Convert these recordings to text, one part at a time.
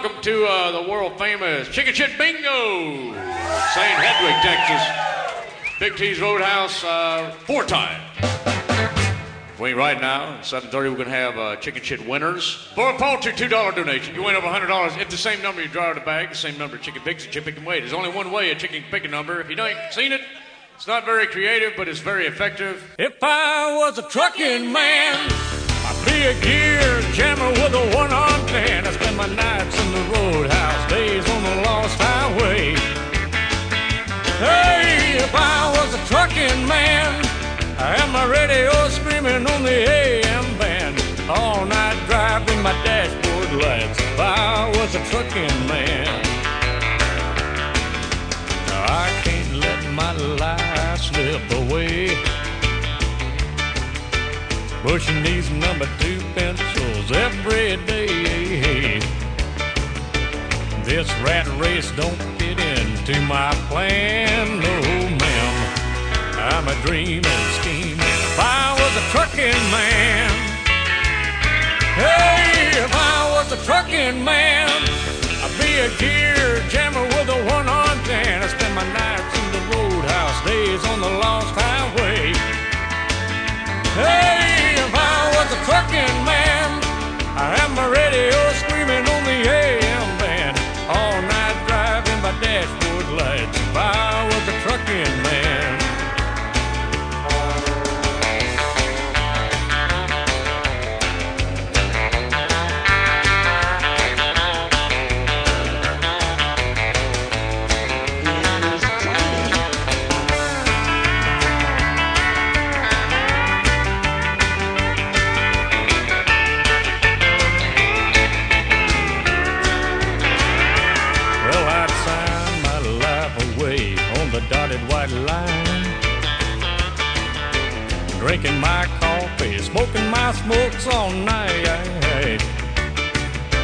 welcome to uh, the world famous Chicken Shit Bingo, St. Hedwig, Texas. Big T's Roadhouse, uh, four time. We right now at 7:30 we're gonna have uh, chicken shit winners for a paltry two dollar donation. You win over hundred dollars if the same number you draw out of the bag, the same number of chicken picks, a chicken and wait. There's only one way a chicken can pick a number. If you don't seen it, it's not very creative, but it's very effective. If I was a trucking man. Be a gear jammer with a one-arm can. I spend my nights in the roadhouse, days on the lost highway. Hey, if I was a trucking man, I have my radio screaming on the AM band. All night driving my dashboard lights. If I was a trucking man, I can't let my life slip away. Pushing these number two pencils every day. This rat race don't fit into my plan, no ma'am. I'm a dreaming, scheming. If I was a trucking man, hey, if I was a trucking man, I'd be a gear jammer with a one-armed can. I spend my nights in the roadhouse, days on the lost highway. Hey, a man, I have my radio all night.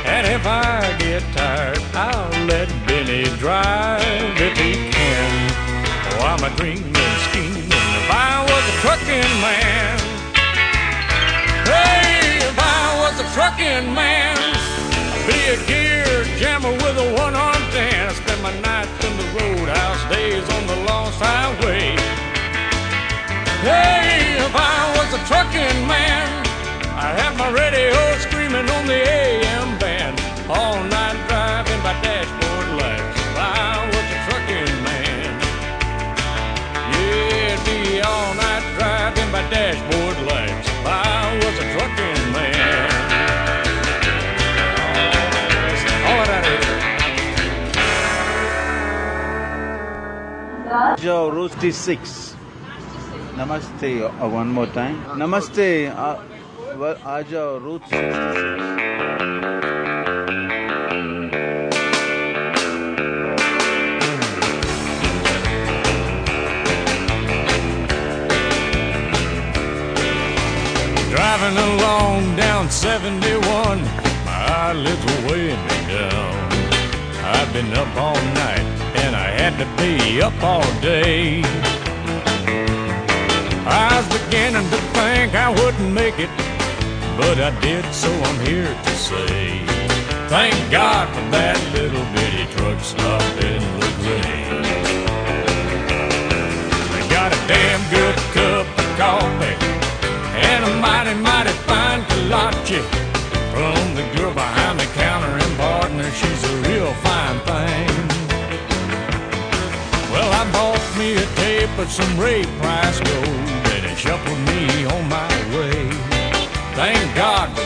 And if I get tired, I'll let Benny drive if he can. Oh, I'm a dreaming, scheming. If I was a trucking man, hey, if I was a trucking man. I'd Be a gear jammer with a one-armed can. I spend my nights in the roadhouse, days on the lost highway. Hey, if I was a trucking man, I'd have my radio screaming on the AM band. All night driving by dashboard lights. If I was a trucking man, yeah, it'd be all night driving by dashboard lights. If I was a trucking man. Joe Roasty 6. Namaste. Uh, one more time. Namaste. Uh, well, Aja Route 66. Driving along down 71, my eyelids were weighing me down. I've been up all night and I had to be up all day. I was beginning to think I wouldn't make it, but I did, so I'm here to say, thank God for that little bitty truck stop in LaGrange. They got a damn good cup of coffee and a mighty, mighty fine kolache from the girl behind the counter and partner. She's a real fine thing. Well, I bought me a tape of some Ray Price gold and it shuffled me on my God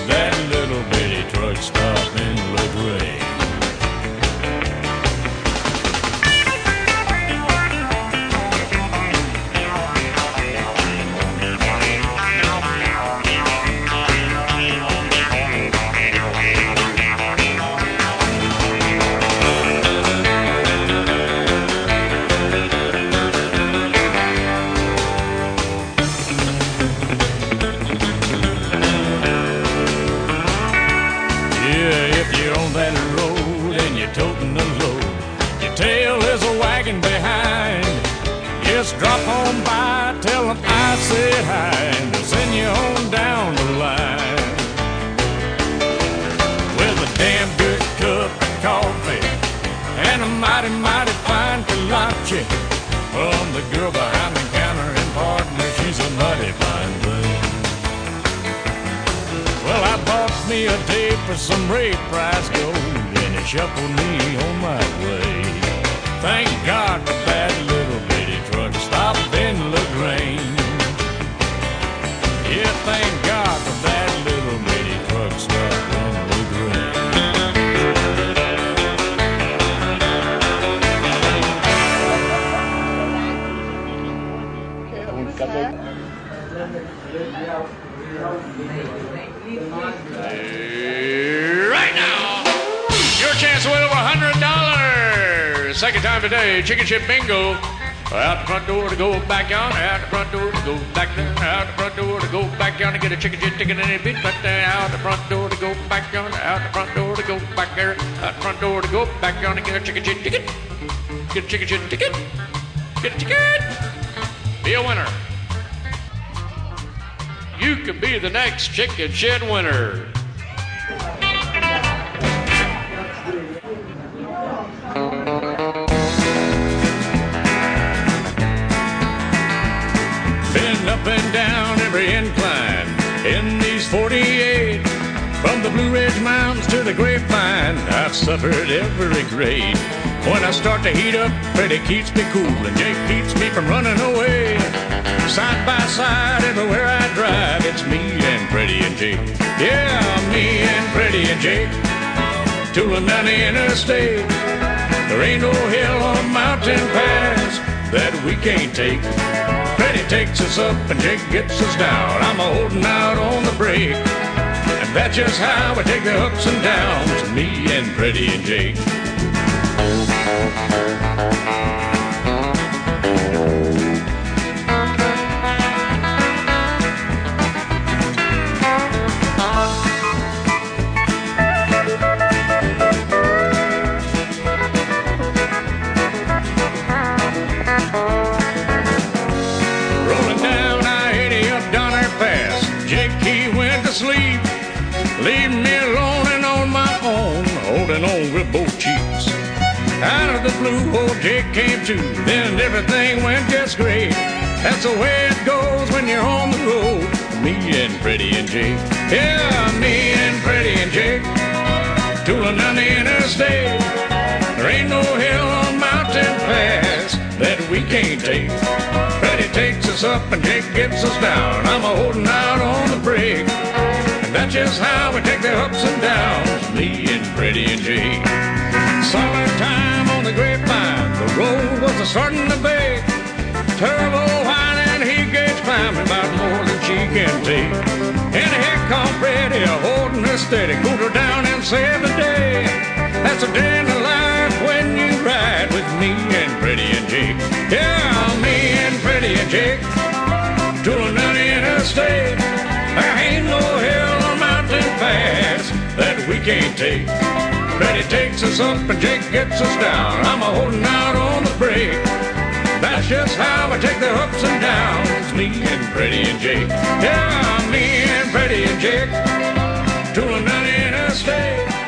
for some Ray Price gold, and he shuffled me time today, Chicken Shit Bingo. Out the front door to go back out, out the front door to go back down, out the front door to go back down to get a chicken chip ticket and a bit, but then out the front door to go back down, out the front door to go back there, out the front door to go back down and get a chicken chip ticket. Get a chicken chip ticket. Get a ticket. Be a winner. You could be the next chicken shed winner. Suffered every grade. When I start to heat up, Freddie keeps me cool and Jake keeps me from running away. Side by side, everywhere I drive, it's me and Freddie and Jake. Yeah, me and Freddie and Jake. Tooling down the interstate. There ain't no hill or mountain pass that we can't take. Freddie takes us up and Jake gets us down. I'm a holding out on the brake. And that's just how we take the ups and downs. Me and Freddie and Jake. Of the blue, old Jake came to, then everything went just great. That's the way it goes when you're on the road. Me and Freddie and Jake. Yeah, me and Freddie and Jake. Tooling down the interstate. There ain't no hill or mountain pass that we can't take. Freddie takes us up and Jake gets us down. I'm a holding out on the brake. And that's just how we take the ups and downs. Me and Freddie and Jake. Summertime starting to bake. Turbo whining, he gets climbing about more than she can take. And here come Freddie, holding her steady, cooled her down and saved the day. That's a day in the life when you ride with me and Freddie and Jake. Yeah, me and Freddie and Jake, down the interstate. There ain't no hill or mountain pass that we can't take. Freddie takes us up and Jake gets us down. I'm a holding out on the brake. That's just how I take the ups and downs. Me and Freddie and Jake. Yeah, me and Freddie and Jake. Tooling down the interstate. There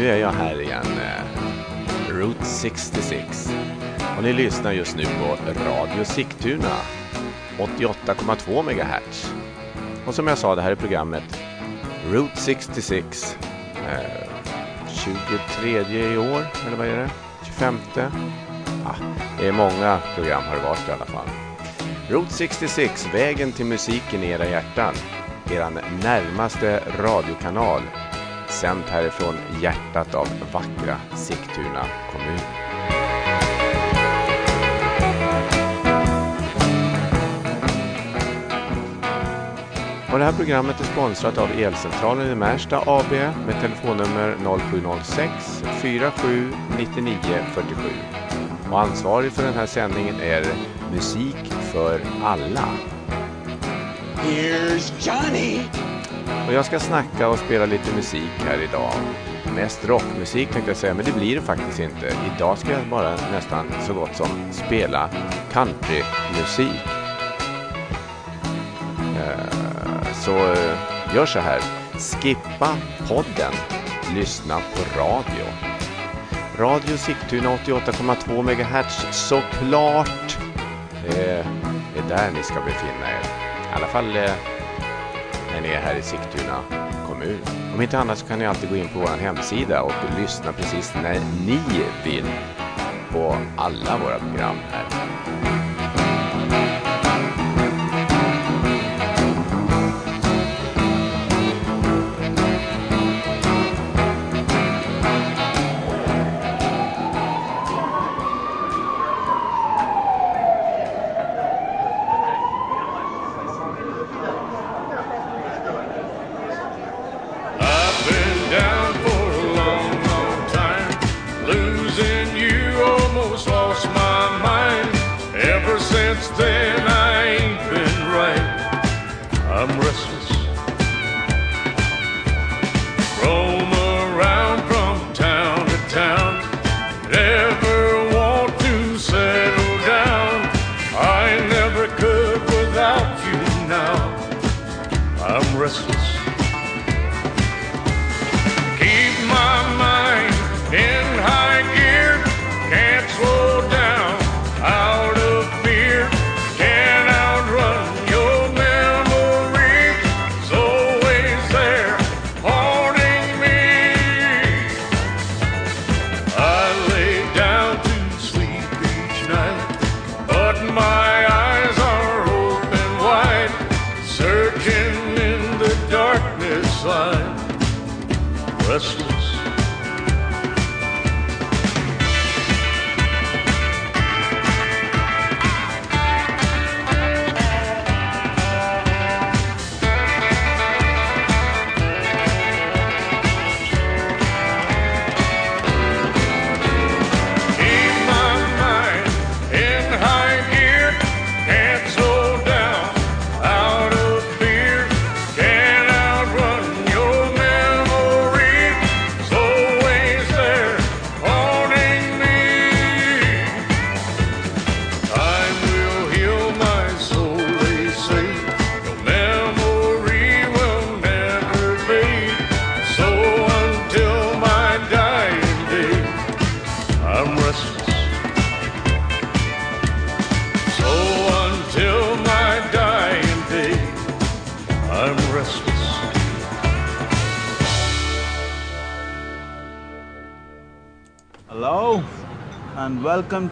nu är jag här igen. Eh, Route 66. Och ni lyssnar just nu på Radio Sigtuna. 88,2 MHz. Och som jag sa, det här är programmet Route 66. Eh, 23 i år, eller vad är det? 25? Ah, det är många program har det varit i alla fall. Route 66, vägen till musiken i era hjärtan. Eran närmaste radiokanal sänt härifrån hjärtat av vackra Sigtuna kommun. Och det här programmet är sponsrat av Elcentralen i Märsta AB med telefonnummer 0706 47 99 47. Och ansvarig för den här sändningen är Musik för alla. Here's Johnny! Och jag ska snacka och spela lite musik här idag. Mest rockmusik tänkte jag säga, men det blir det faktiskt inte. Idag ska jag bara nästan så gott som spela countrymusik. Eh, så eh, gör så här. Skippa podden. Lyssna på radio. Radio Sigtuna 88,2 MHz såklart. Eh, det är där ni ska befinna er. I alla fall när ni är här i Sigtuna kommun. Om inte annat så kan ni alltid gå in på vår hemsida och lyssna precis när ni vill på alla våra program här.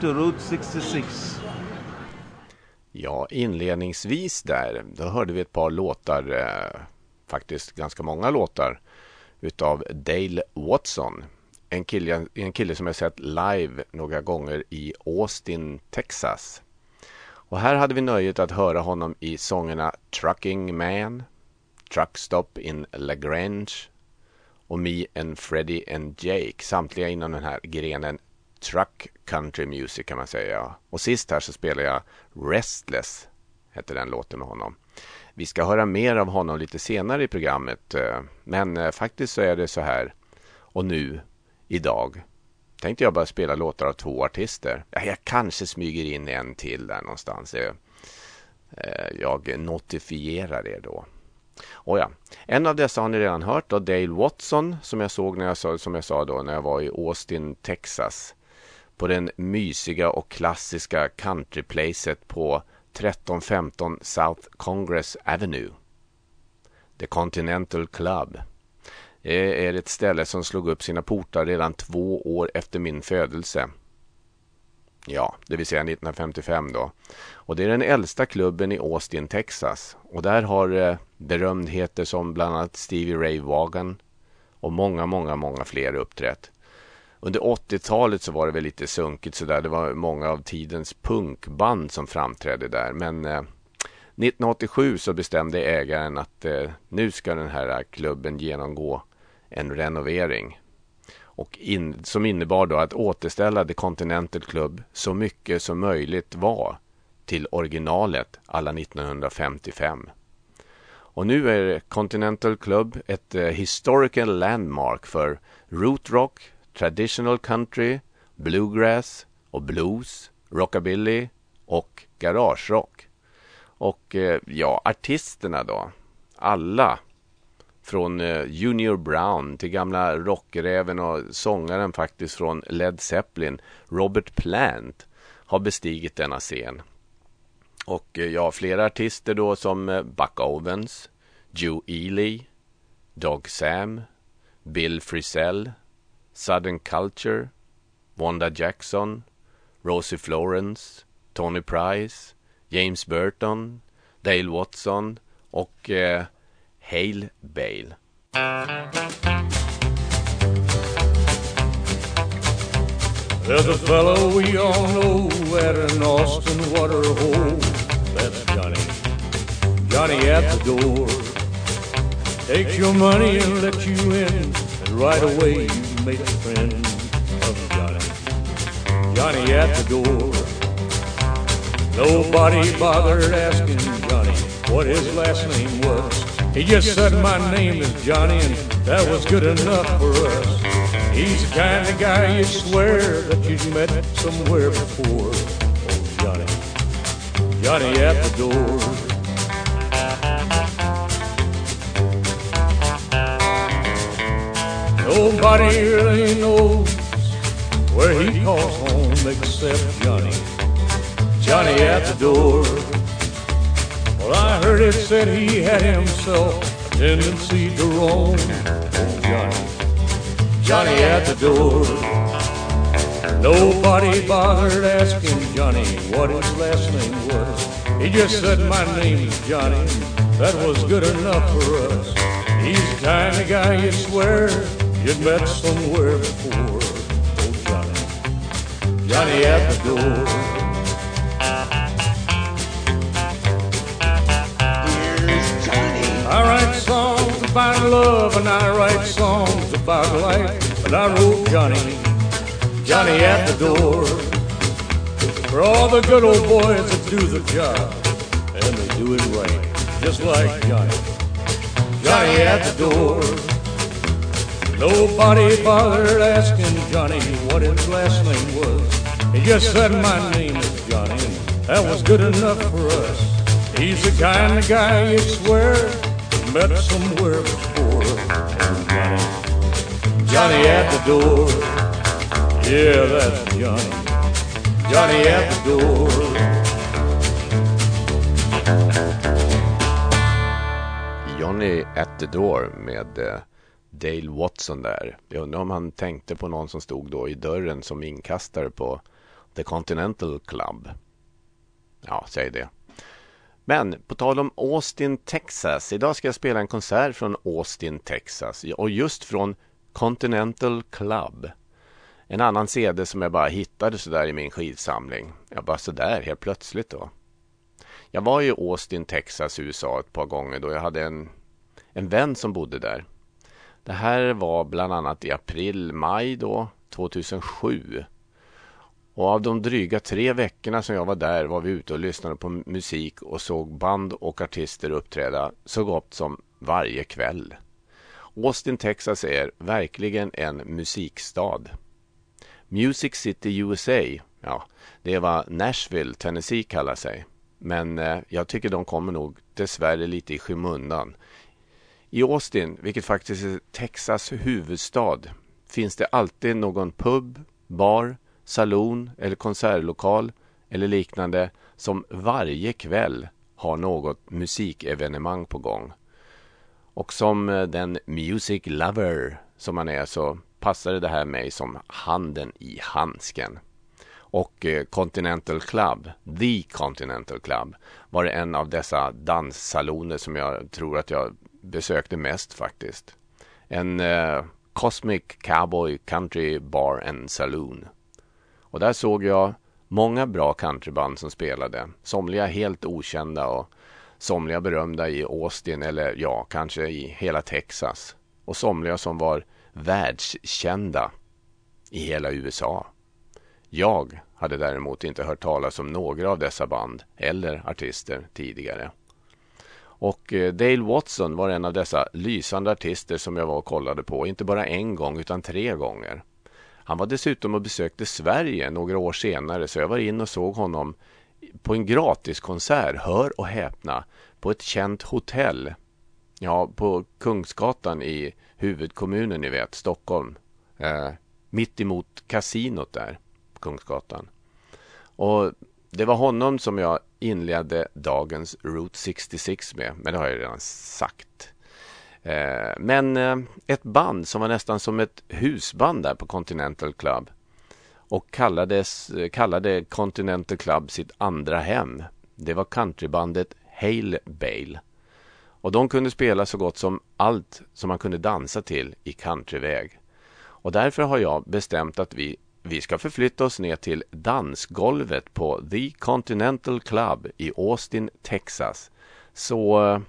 To Route 66. Ja, inledningsvis där, då hörde vi ett par låtar, eh, faktiskt ganska många låtar, utav Dale Watson. En kille, en kille som jag sett live några gånger i Austin, Texas. Och här hade vi nöjet att höra honom i sångerna Trucking Man, Truck Stop in LaGrange och Me and Freddy and Jake, samtliga inom den här grenen Truck Country Music kan man säga. Och sist här så spelar jag Restless, hette den låten med honom. Vi ska höra mer av honom lite senare i programmet, eh, men eh, faktiskt så är det så här. Och nu, idag, tänkte jag bara spela låtar av två artister. Jag kanske smyger in en till där någonstans. Eh, jag notifierar er då. Oh ja. En av dessa har ni redan hört, då, Dale Watson, som jag såg när jag, som jag sa då, när jag var i Austin, Texas. På den mysiga och klassiska countryplacet på 1315 South Congress Avenue. The Continental Club. Det är ett ställe som slog upp sina portar redan två år efter min födelse. Ja, det vill säga 1955 då. Och det är den äldsta klubben i Austin, Texas. Och där har eh, berömdheter som bland annat Stevie Ray Vaughan och många, många, många fler uppträtt. Under 80-talet så var det väl lite sunkigt sådär. Det var många av tidens punkband som framträdde där. Men eh, 1987 så bestämde ägaren att eh, nu ska den här klubben genomgå en renovering. Och in, som innebar då att återställa The Continental Club så mycket som möjligt var till originalet alla 1955. Och nu är Continental Club ett eh, historical landmark för Root Rock traditional country, bluegrass och blues, rockabilly och garagerock. Och eh, ja, artisterna då. Alla. Från eh, Junior Brown till gamla rockräven och sångaren faktiskt från Led Zeppelin, Robert Plant, har bestigit denna scen. Och eh, ja, flera artister då som Buck Owens, Joe Ely, Dog Sam, Bill Frisell, Southern Culture, Wanda Jackson, Rosie Flores, Toni Price, James Burton, Dale Watson och eh, Hale Bale. There's a fellow we all know at an Austin water hole. That's Johnny. Johnny at the door. Takes your money and lets you in. And right away you friend of Johnny. Johnny at the door. Nobody bothered asking Johnny what his last name was. He just said my name is Johnny and that was good enough for us. He's the kind of guy you swear that you've met somewhere before. Oh, Johnny, Johnny at the door. Nobody really knows where he calls home except Johnny. Johnny at the door. Well, I heard it said he had himself a tendency to roam. Oh, Johnny. Johnny at the door. Nobody bothered asking Johnny what his last name was. He just said, My name is Johnny. That was good enough for us. He's the kind of guy you'd swear you'd met somewhere before. Oh, Johnny. Johnny at the door. Here's Johnny. I write songs about love and I write songs about life. But I wrote Johnny, Johnny at the door. For all the good old boys that do the job. And they do it right, just like Johnny. Johnny at the door. Nobody bothered asking Johnny what his last name was. He just said my name is Johnny, that was good enough for us. He's the kind of guy you swear met somewhere before. Johnny, Johnny at the door. Yeah, that's Johnny. Johnny at the door. Johnny at the door med eh, Dale Watson där. Jag undrar om han tänkte på någon som stod då i dörren som inkastare på The Continental Club. Ja, säg det. Men på tal om Austin, Texas. Idag ska jag spela en konsert från Austin, Texas. Och just från Continental Club. En annan CD som jag bara hittade sådär i min skivsamling. Jag bara sådär helt plötsligt då. Jag var i Austin, Texas, USA ett par gånger då jag hade en, en vän som bodde där. Det här var bland annat i april, maj då, 2007. Och av de dryga tre veckorna som jag var där var vi ute och lyssnade på musik och såg band och artister uppträda så gott som varje kväll. Austin, Texas är verkligen en musikstad. Music City USA, ja, det är vad Nashville, Tennessee kallar sig. Men eh, jag tycker de kommer nog dessvärre lite i skymundan. I Austin, vilket faktiskt är Texas huvudstad, finns det alltid någon pub, bar, salon eller konsertlokal eller liknande som varje kväll har något musikevenemang på gång. Och som eh, den music lover som man är så passade det här mig som handen i handsken. Och eh, Continental Club, The Continental Club, var en av dessa danssaloner som jag tror att jag besökte mest faktiskt. En eh, Cosmic Cowboy Country Bar and Saloon. Och där såg jag många bra countryband som spelade. Somliga helt okända och somliga berömda i Austin eller ja, kanske i hela Texas och somliga som var världskända i hela USA. Jag hade däremot inte hört talas om några av dessa band eller artister tidigare. Och eh, Dale Watson var en av dessa lysande artister som jag var och kollade på, inte bara en gång utan tre gånger. Han var dessutom och besökte Sverige några år senare så jag var in och såg honom på en gratiskonsert, hör och häpna, på ett känt hotell. Ja, på Kungsgatan i huvudkommunen, ni vet, Stockholm. Eh, mitt emot kasinot där, Kungsgatan. Och det var honom som jag inledde dagens Route 66 med, men det har jag redan sagt. Eh, men eh, ett band som var nästan som ett husband där på Continental Club och kallades, eh, kallade Continental Club sitt andra hem. Det var countrybandet Hail Bale. Och de kunde spela så gott som allt som man kunde dansa till i countryväg. Och därför har jag bestämt att vi, vi ska förflytta oss ner till dansgolvet på The Continental Club i Austin, Texas. Så eh,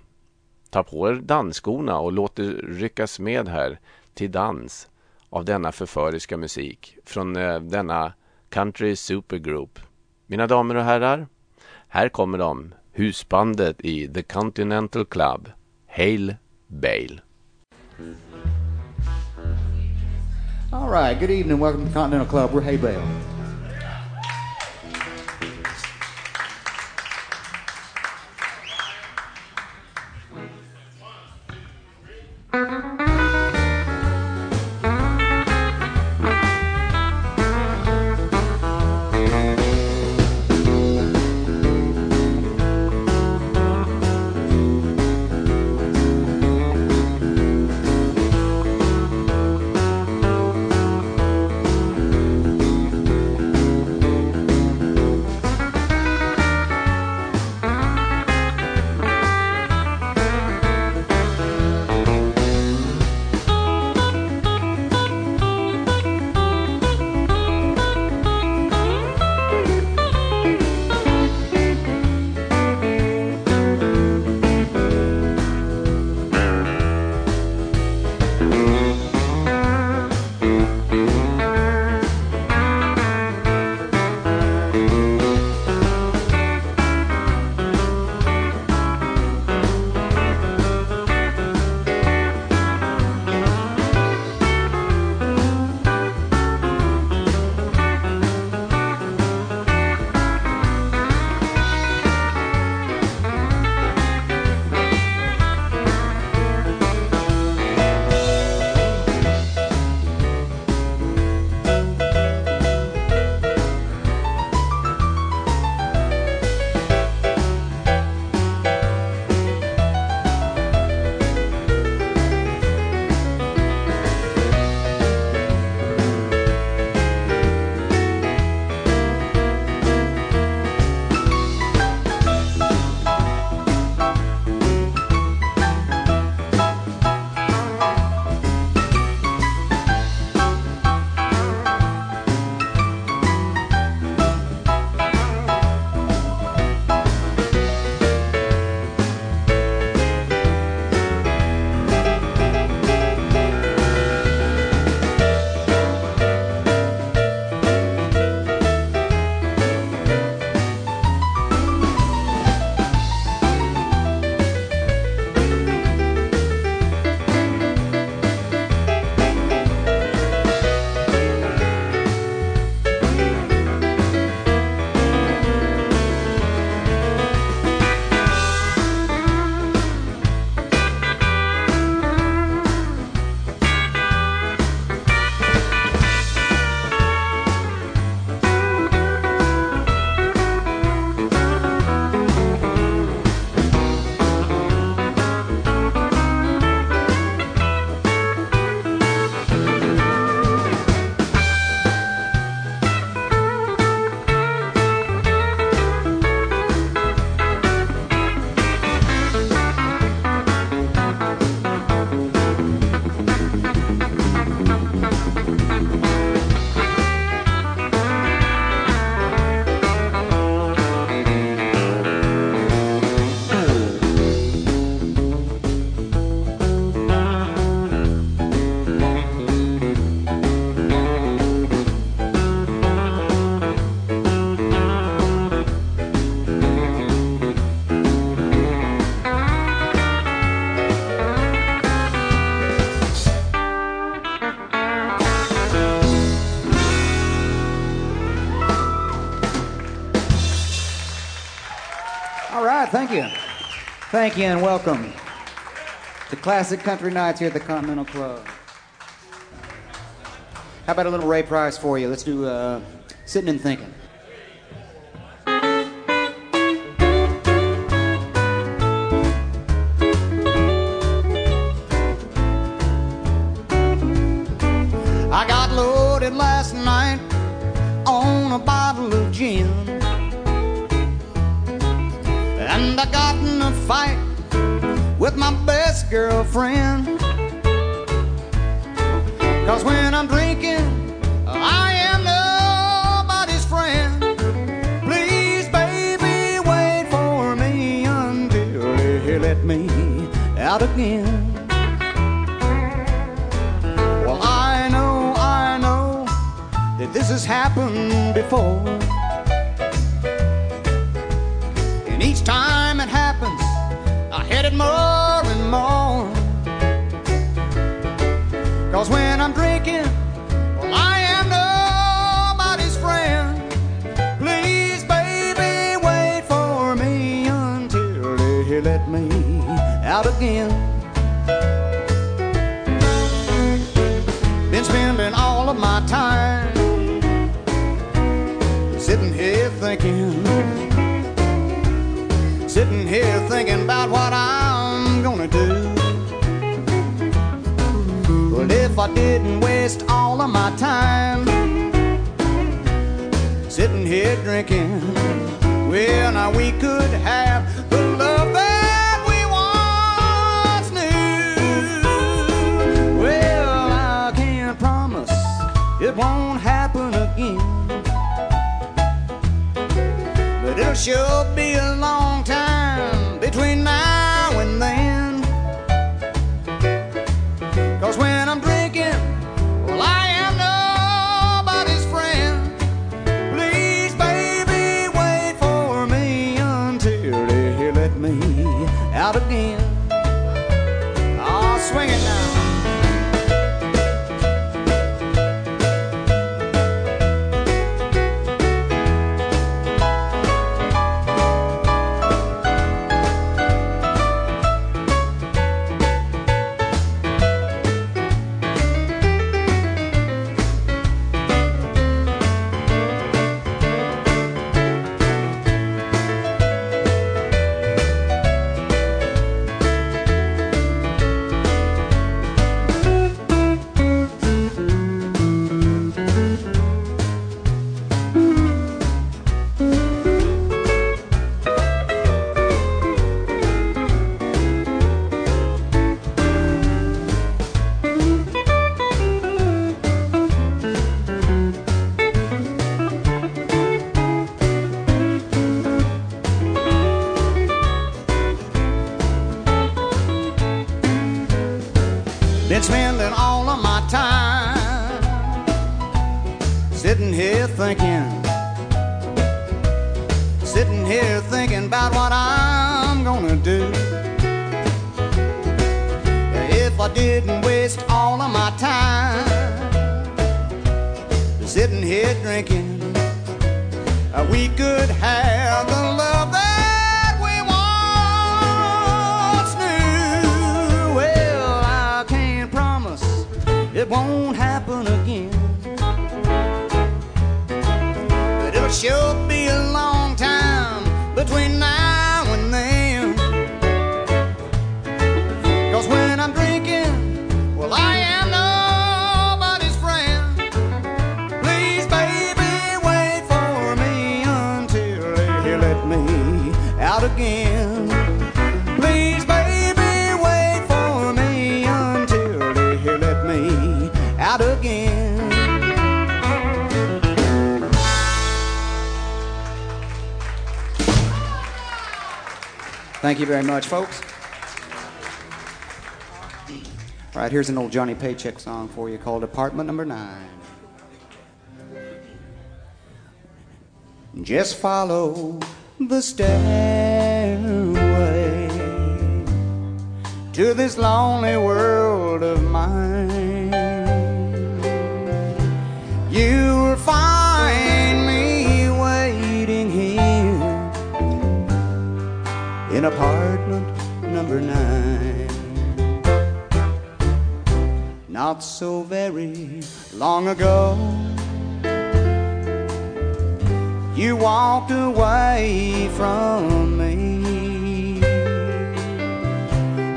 ta på er dansskorna och låt er ryckas med här till dans av denna förföriska musik från eh, denna country supergroup. Mina damer och herrar, här kommer de, husbandet i The Continental Club, Hail Bale. Mm. All right, good evening. Welcome to Continental Club. We're Heybale. thank you and welcome to Classic Country Nights here at the Continental Club. How about a little Ray Price for you? Let's do uh, Sitting and Thinking. very much, folks. All right, here's an old Johnny Paycheck song for you called Apartment Number Nine. Just follow the stairway to this lonely world of mine. In apartment number nine. Not so very long ago, you walked away from me.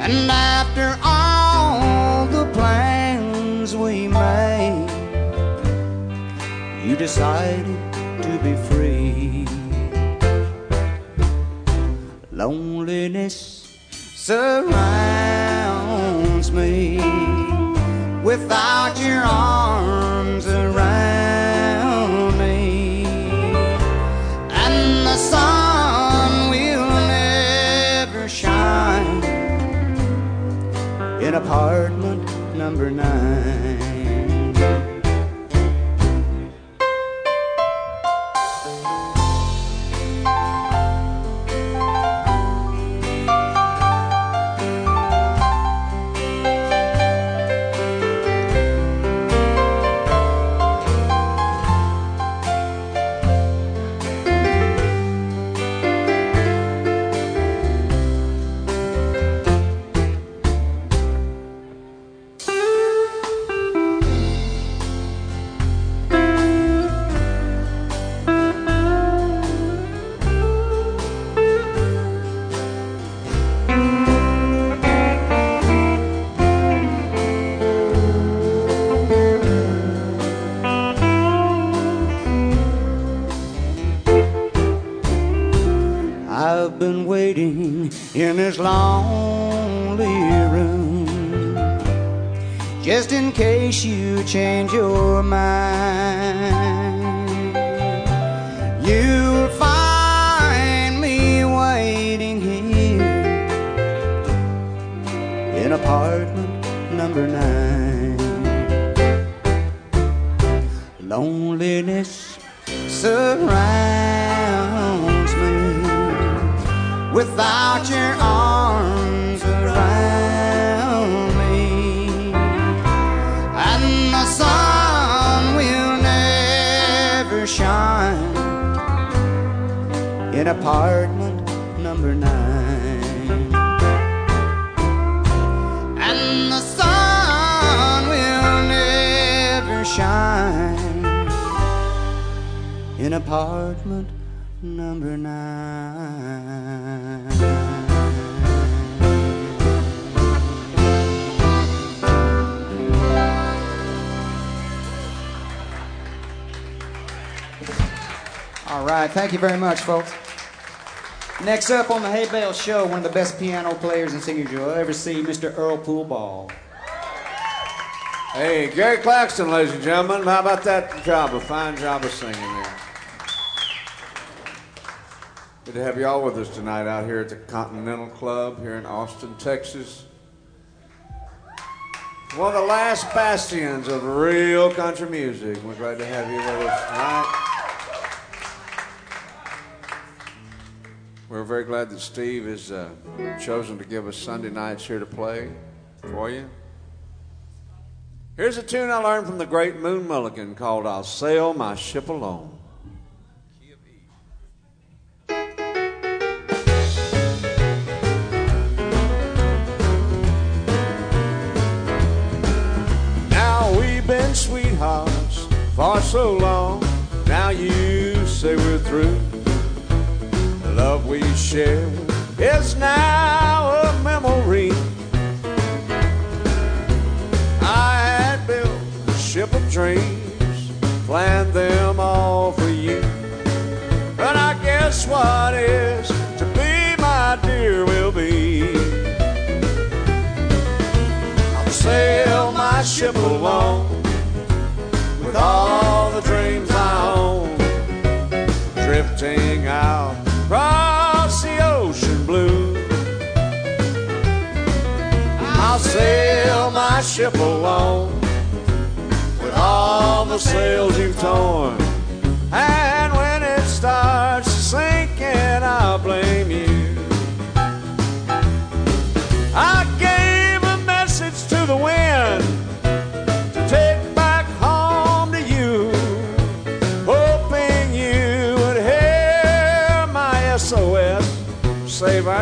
And after all the plans we made, you decided Surrounds me. Without your arms apartment number nine. Loneliness surrounds me without your arms around me. And the sun will never shine in apartment in apartment number nine. All right, thank you very much, folks. Next up on the Heybale Show, one of the best piano players and singers you'll ever see, Mr. Earl Poole Ball. Hey, Gary Claxton, ladies and gentlemen. How about that job? A fine job of singing there. Good to have you all with us tonight out here at the Continental Club here in Austin, Texas. One of the last bastions of real country music. We're glad to have you with us tonight. We're very glad that Steve has uh, chosen to give us Sunday nights here to play for you. Here's a tune I learned from the great Moon Mullican called I'll Sail My Ship Alone. For so long. Now you say we're through. The love we shared is now a memory. I had built a ship of dreams, planned them all for you. But I guess what is to be, my dear, will be. I'll sail my ship alone with all the dreams I own, drifting out across the ocean blue. I'll sail my ship alone with all the sails you've torn. And when it starts sinking, I'll blame you.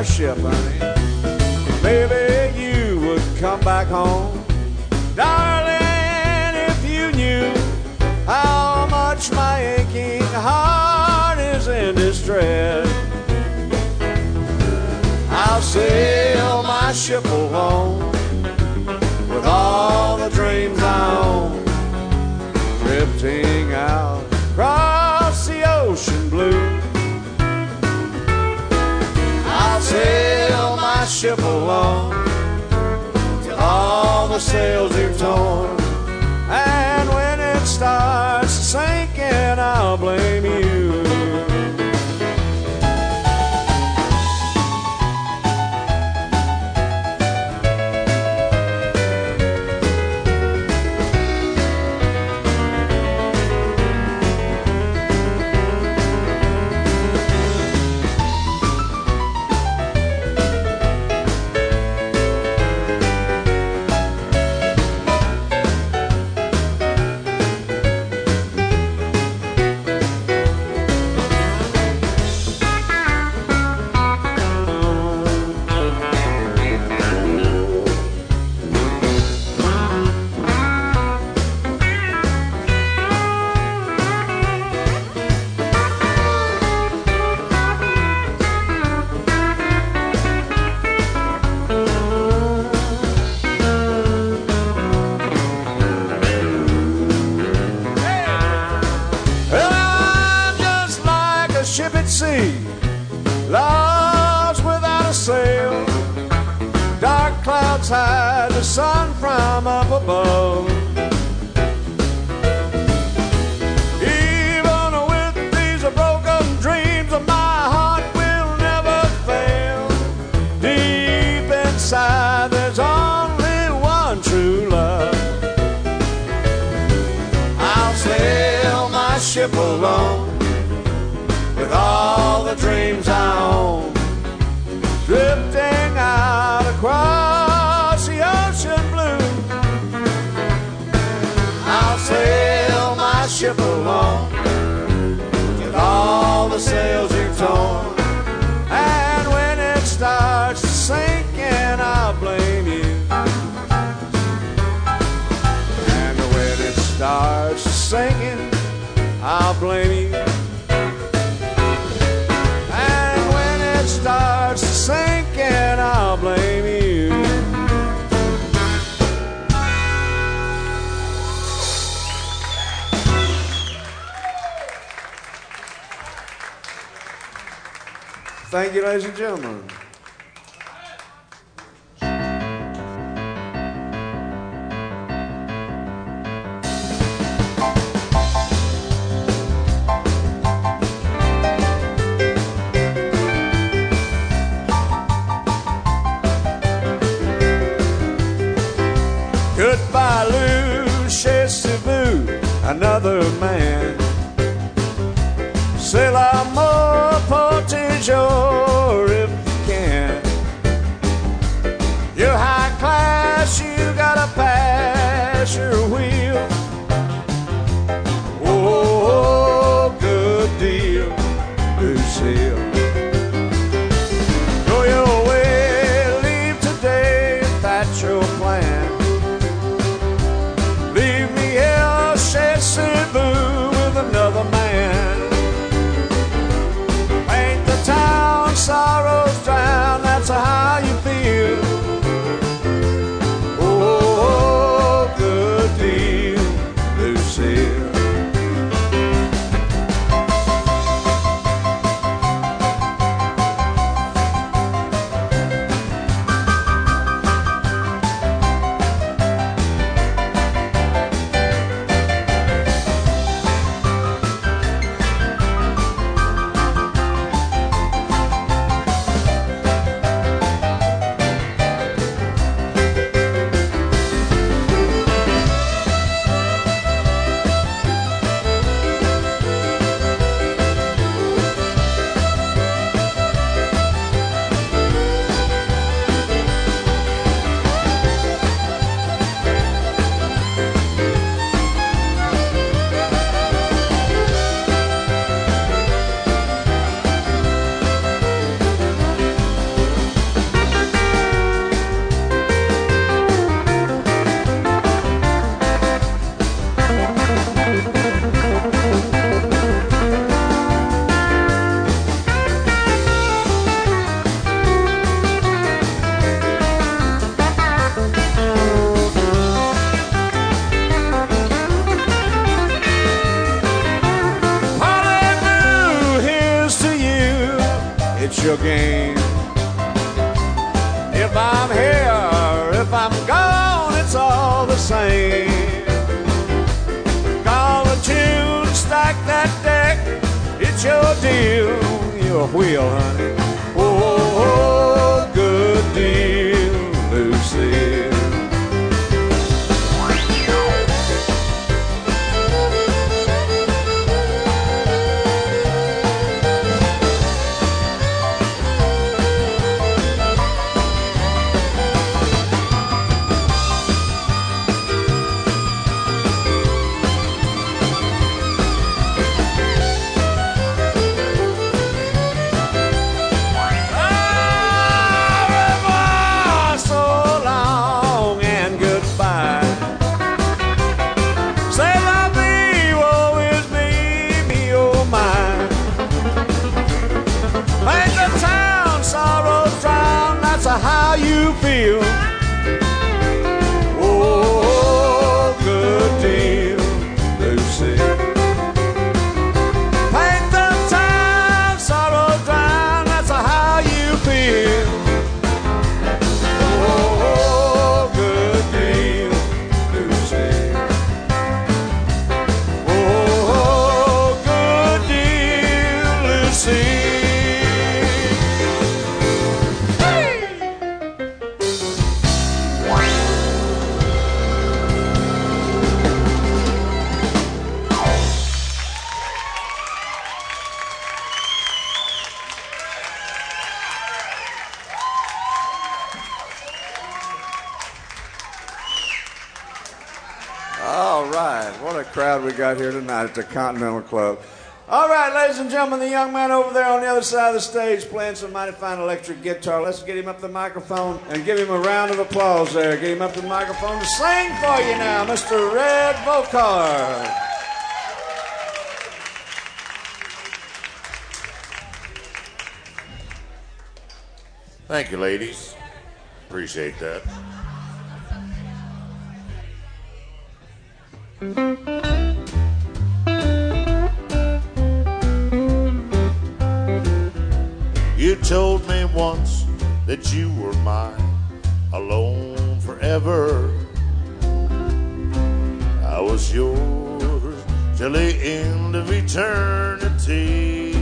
our ship, honey, baby, you would come back home. Darling, if you knew how much my aching heart is in distress, I'll sail my ship alone with all the dreams I own, drifting out across the ocean blue. Sail my ship along till all the sails are torn. And when it starts sinking, I'll blame you. It's your game. If I'm here, if I'm gone, it's all the same. Call the tune, stack that deck, it's your deal, your wheel, honey. Oh, oh, oh good deal, Continental Club. All right, ladies and gentlemen, the young man over there on the other side of the stage playing some mighty fine electric guitar. Let's get him up the microphone and give him a round of applause there. Get him up the microphone to sing for you now, Mr. Redd Volkaert. Thank you, ladies. Appreciate that. You told me once that you were mine, alone forever. I was yours till the end of eternity.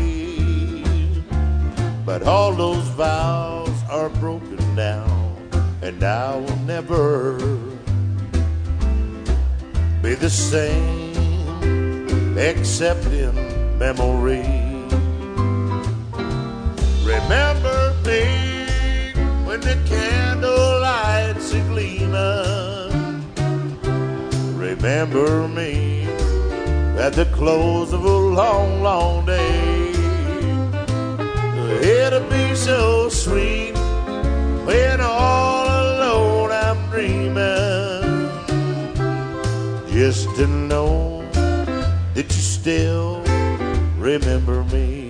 But all those vows are broken now, and I will never be the same except in memory. Remember me when the candlelight's a gleaming. Remember me at the close of a long, long day. It'll be so sweet when all alone I'm dreaming. Just to know that you still remember me.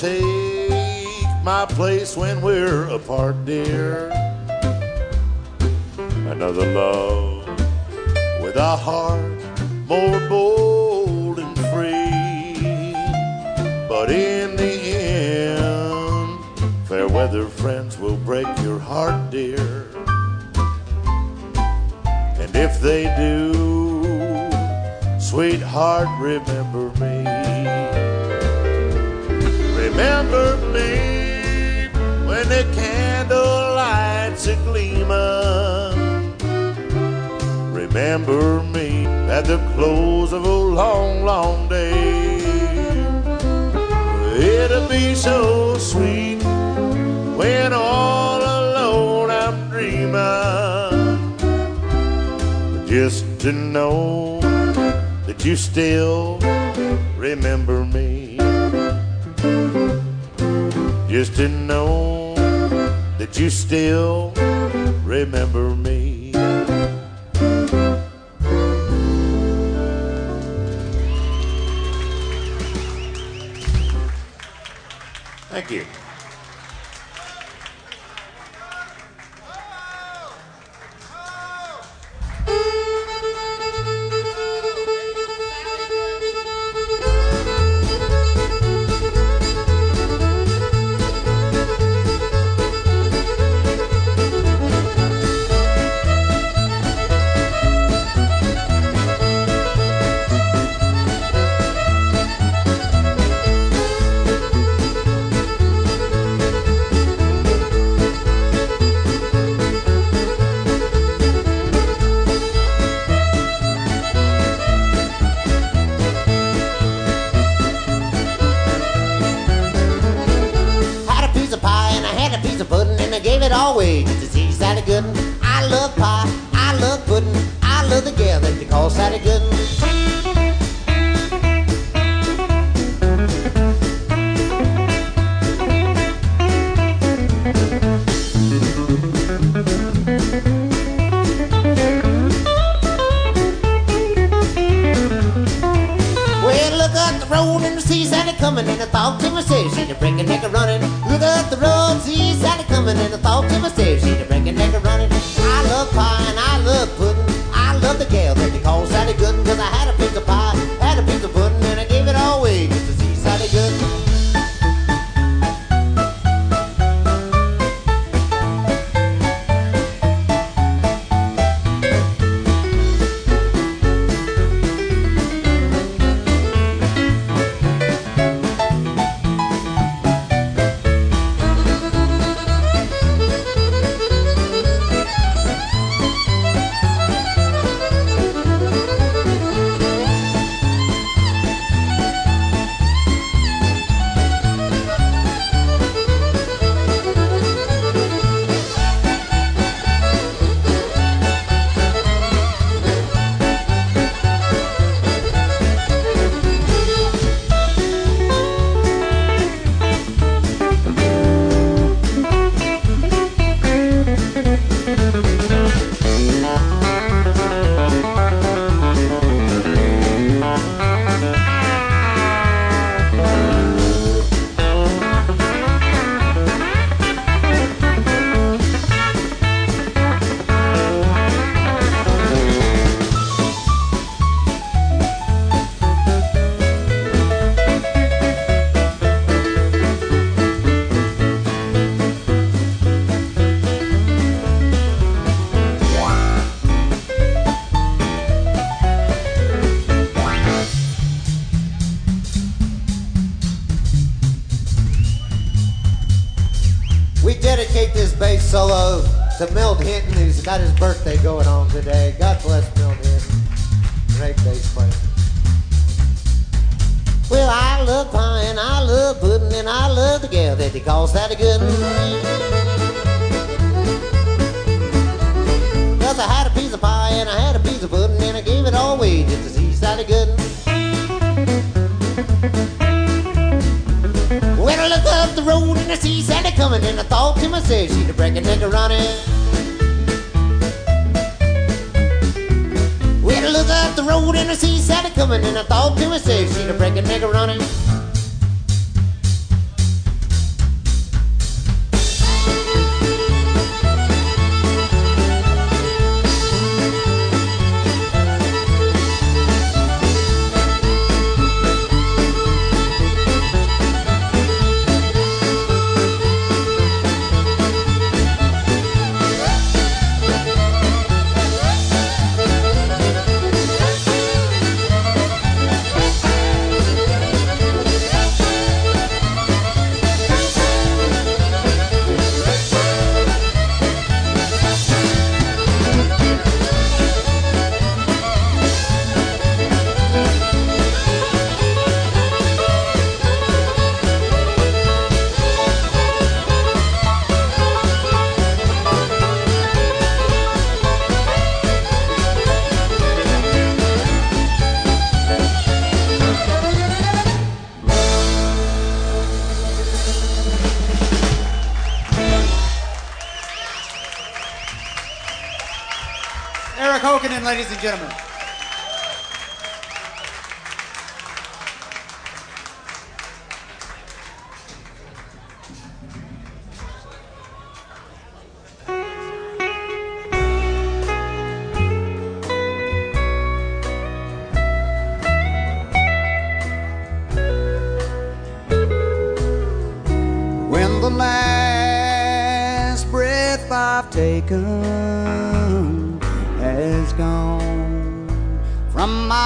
Take my place when we're apart, dear.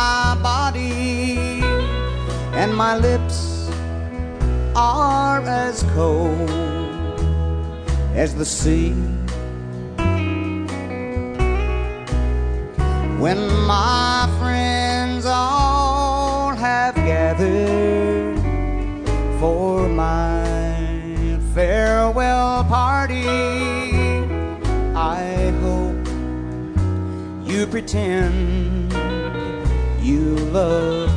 my body, and my lips are as cold as the sea. When my friends all have gathered for my farewell party, I hope you pretend love.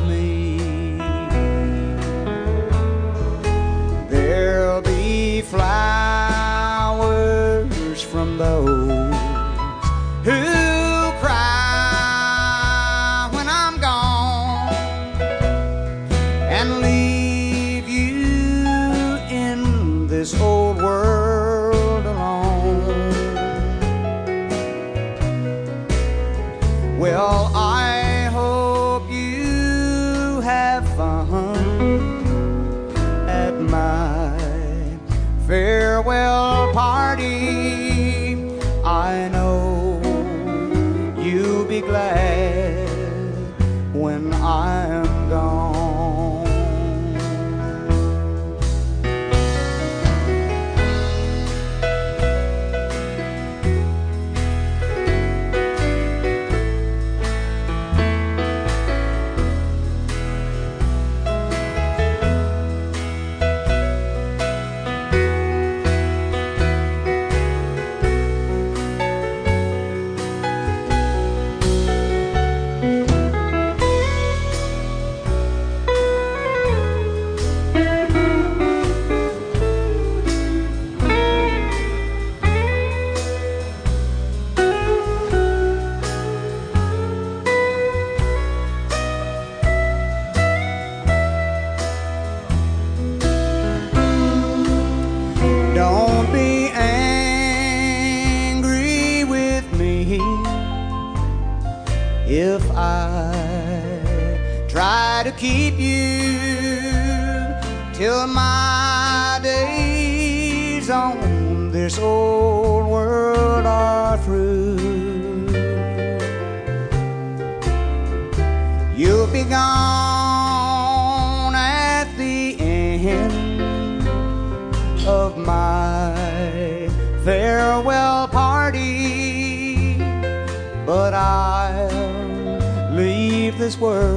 this world.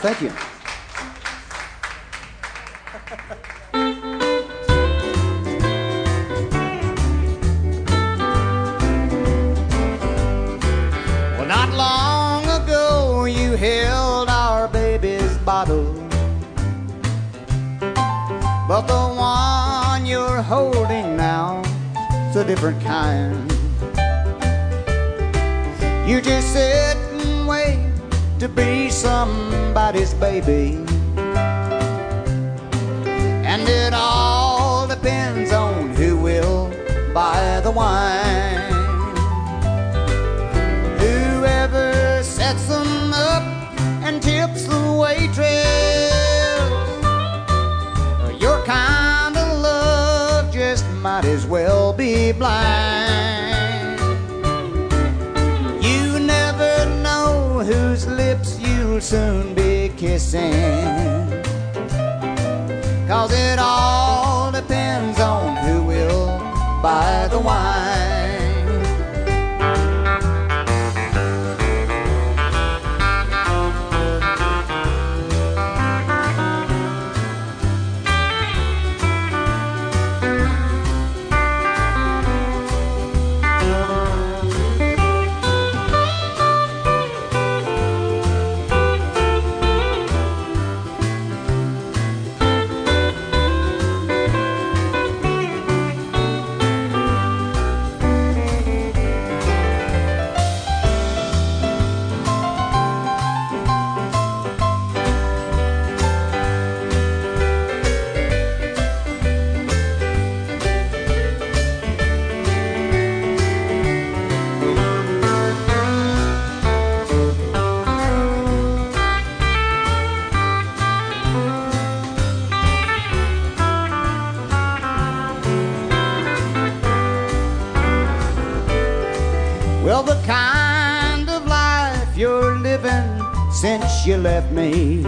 thank you. Well, not long ago, you held our baby's bottle, but the one you're holding now is a different kind. You just said to be somebody's baby. And it all depends on who will buy the wine. Whoever sets them up and tips the waitress. Your kind of love just might as well be blind. You'll soon be kissing. Cause it all depends on who will buy the wine. Since you left me.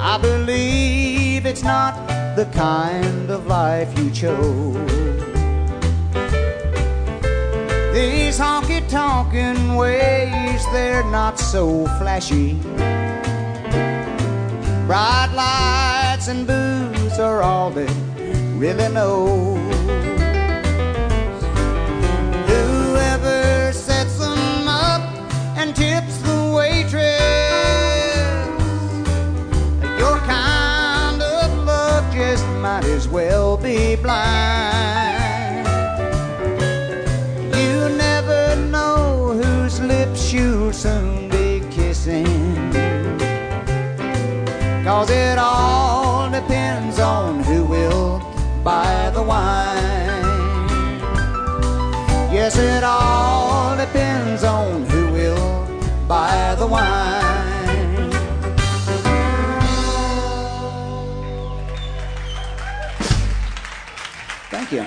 I believe it's not the kind of life you chose. These honky tonkin' ways, they're not so flashy. Bright lights and booze are all they really know. You never know whose lips you'll soon be kissing. Cause it all depends on who will buy the wine. Yes, it all depends on who will buy the wine. You.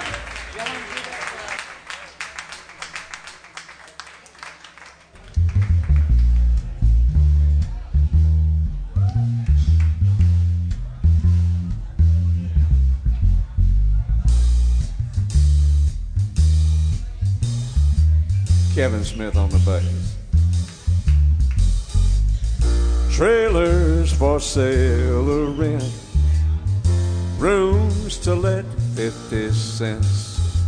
Kevin Smith on the bass. Trailers for sale or rent, rooms to let 50 cents.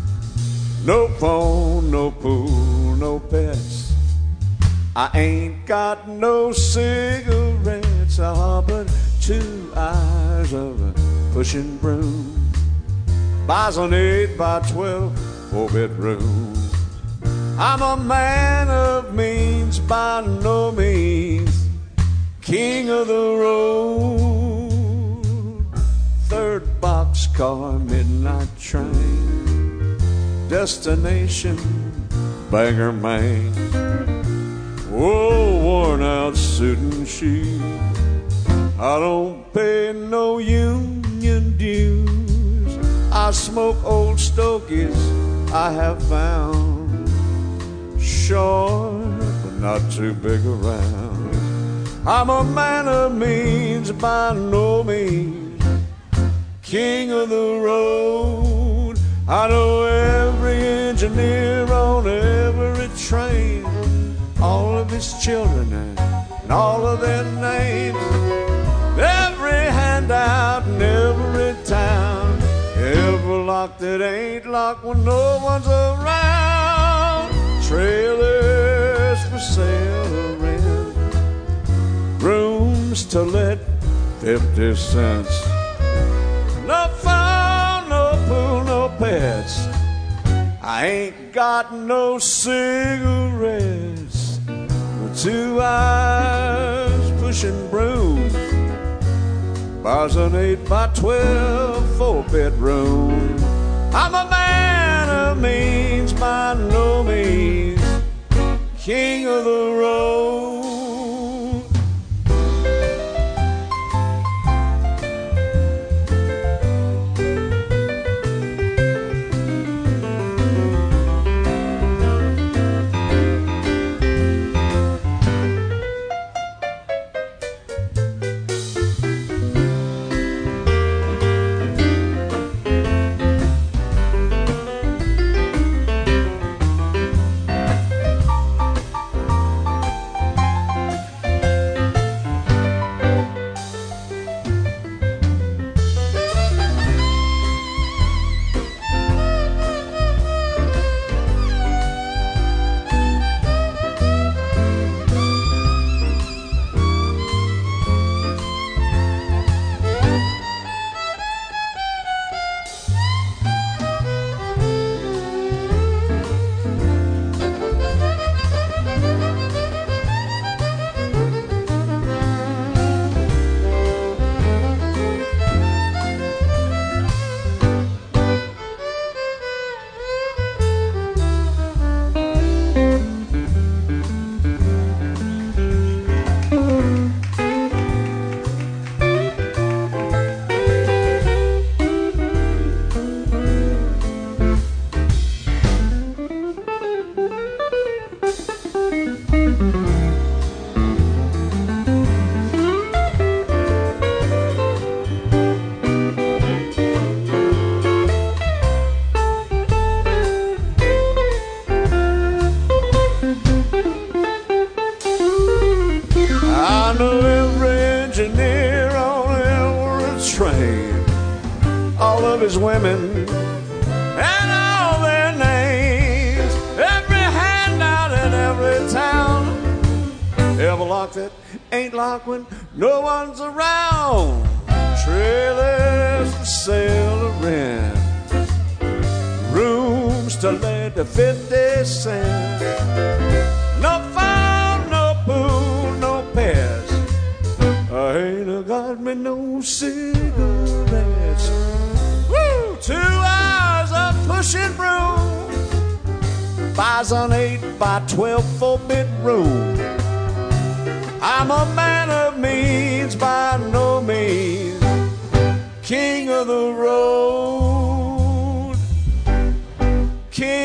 No phone, no pool, no pets. I ain't got no cigarettes, ah, but two eyes of a pushing broom. Buys an 8 by 12 four bedroom. I'm a man of means by no means, king of the road. Boxcar, midnight train, destination Bangor, Maine. Oh, worn out suit and shoes. I don't pay no union dues. I smoke old stogies I have found short, but not too big around. I'm a man of means by no means, king of the road. I know every engineer on every train, all of his children and all of their names, every handout in every town, every lock that ain't locked when no one's around trailers for sale rent, rooms to let 50 cents. Pets. I ain't got no cigarettes. Two eyes pushing brooms. Bars an eight by twelve four bedroom. I'm a man of means by no means. King of the road.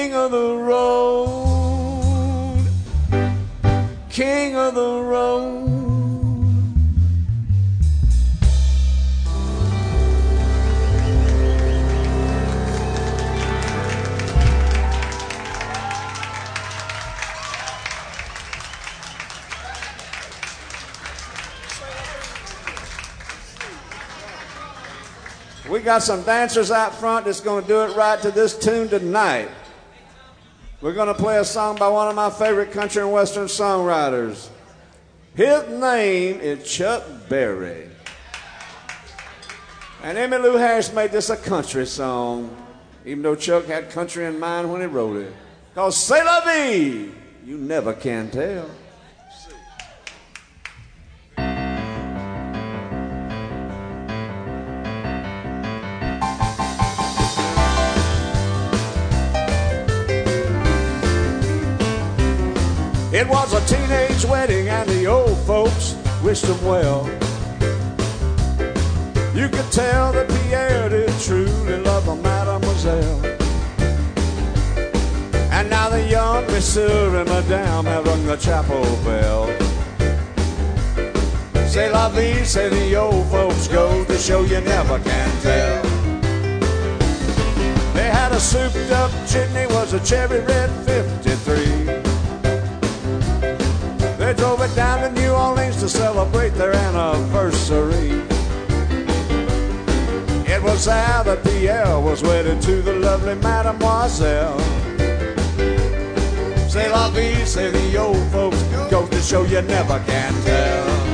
King of the road. King of the road. We got some dancers out front that's going to do it right to this tune tonight. We're going to play a song by one of my favorite country and western songwriters. His name is Chuck Berry. And Emmylou Harris made this a country song, even though Chuck had country in mind when he wrote it. Called C'est la vie. You never can tell. It was a teenage wedding and the old folks wished them well. You could tell that Pierre did truly love a mademoiselle. And now the young Missouri Madame have rung the chapel bell. C'est la vie, say the old folks go to show you never can tell. They had a souped up jitney, was a cherry red 53. They drove it down to New Orleans to celebrate their anniversary. It was there that Pierre was wedded to the lovely Mademoiselle. C'est la vie, say the old folks, goes to show you never can tell.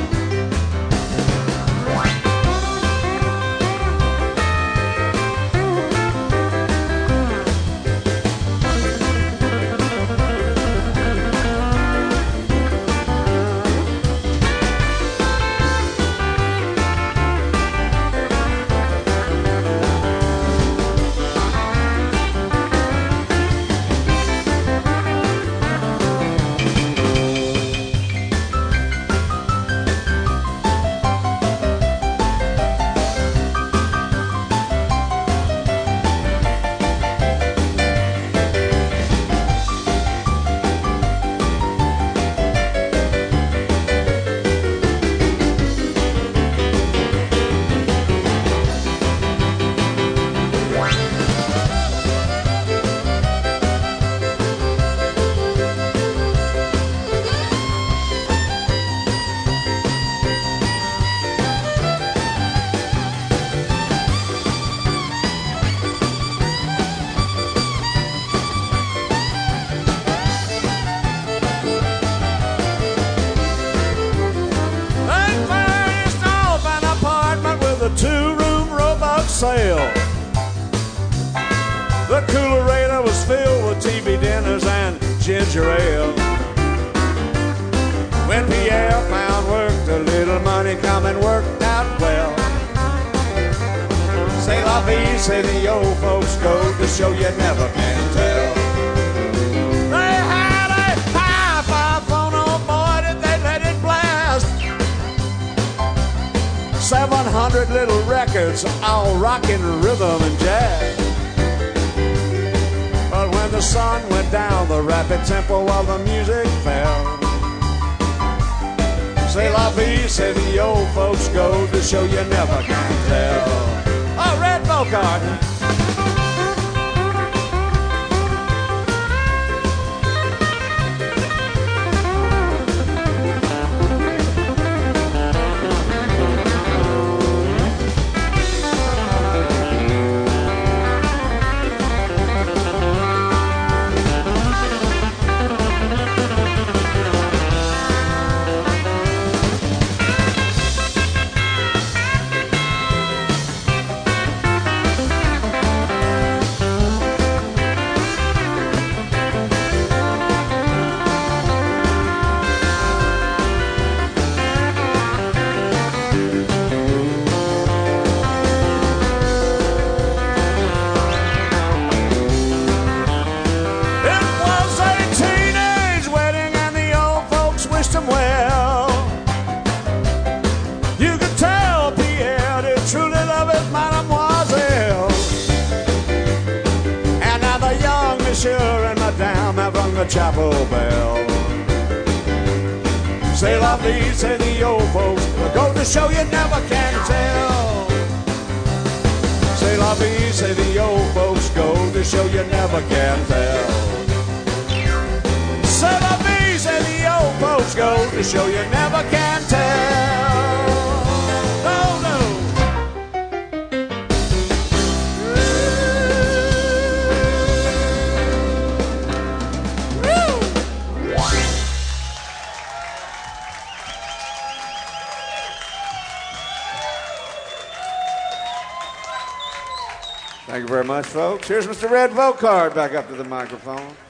Folks. Here's Mr. Redd back up to the microphone.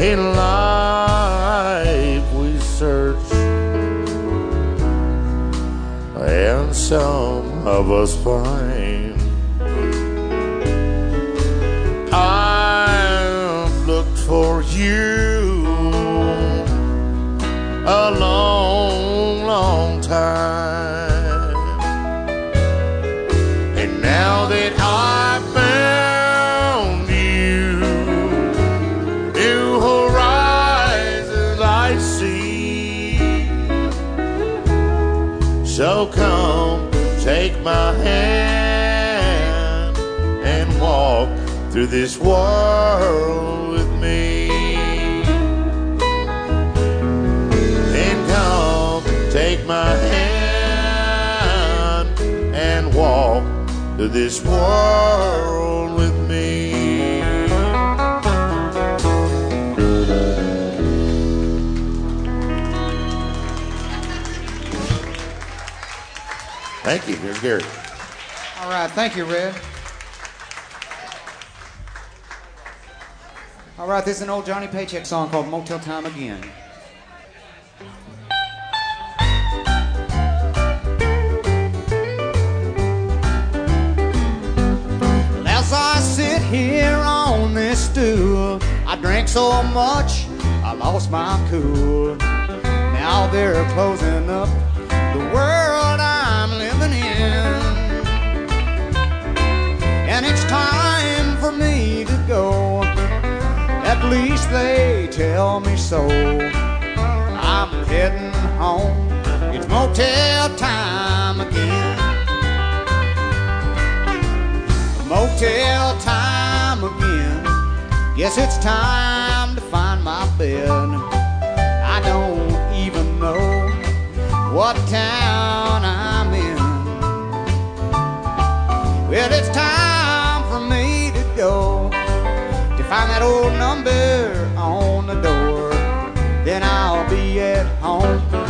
In life we search, and some of us find. This world with me. Thank you. Here's Gary. All right, thank you, Redd. All right, this is an old Johnny Paycheck song called Motel Time Again. I drank so much I lost my cool. Now they're closing up the world I'm living in. And it's time for me to go. At least they tell me so. I'm heading home. It's motel time again. Motel time. Guess it's time to find my bed. I don't even know what town I'm in. Well, it's time for me to go to find that old number on the door. Then I'll be at home.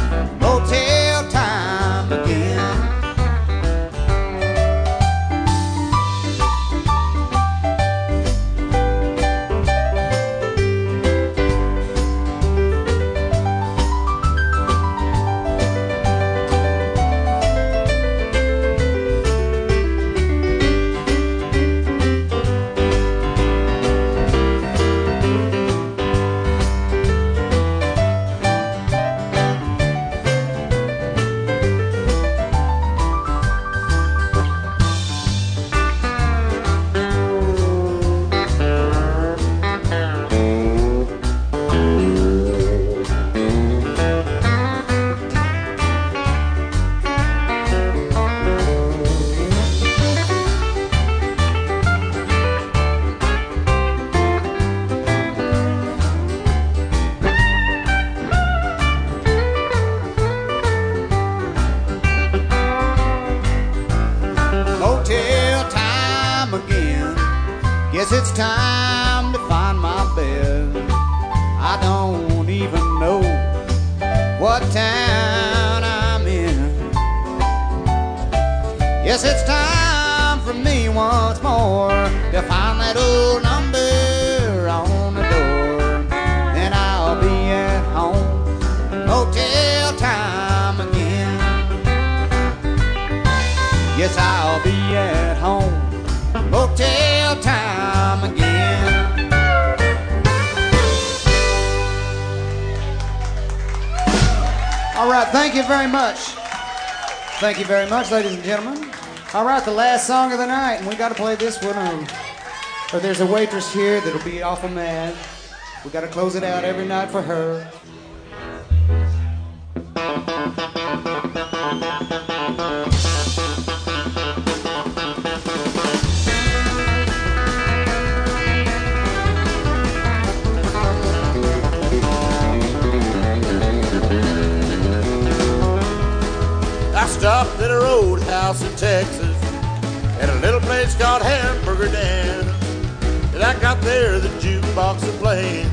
Thank you very much. Thank you very much, ladies and gentlemen. All right, the last song of the night, and we got to play this one. Um, but there's a waitress here that'll be awful mad. We got to close it out every night for her. Roadhouse in Texas at a little place called Hamburger Dan. And I got there, the jukebox was playing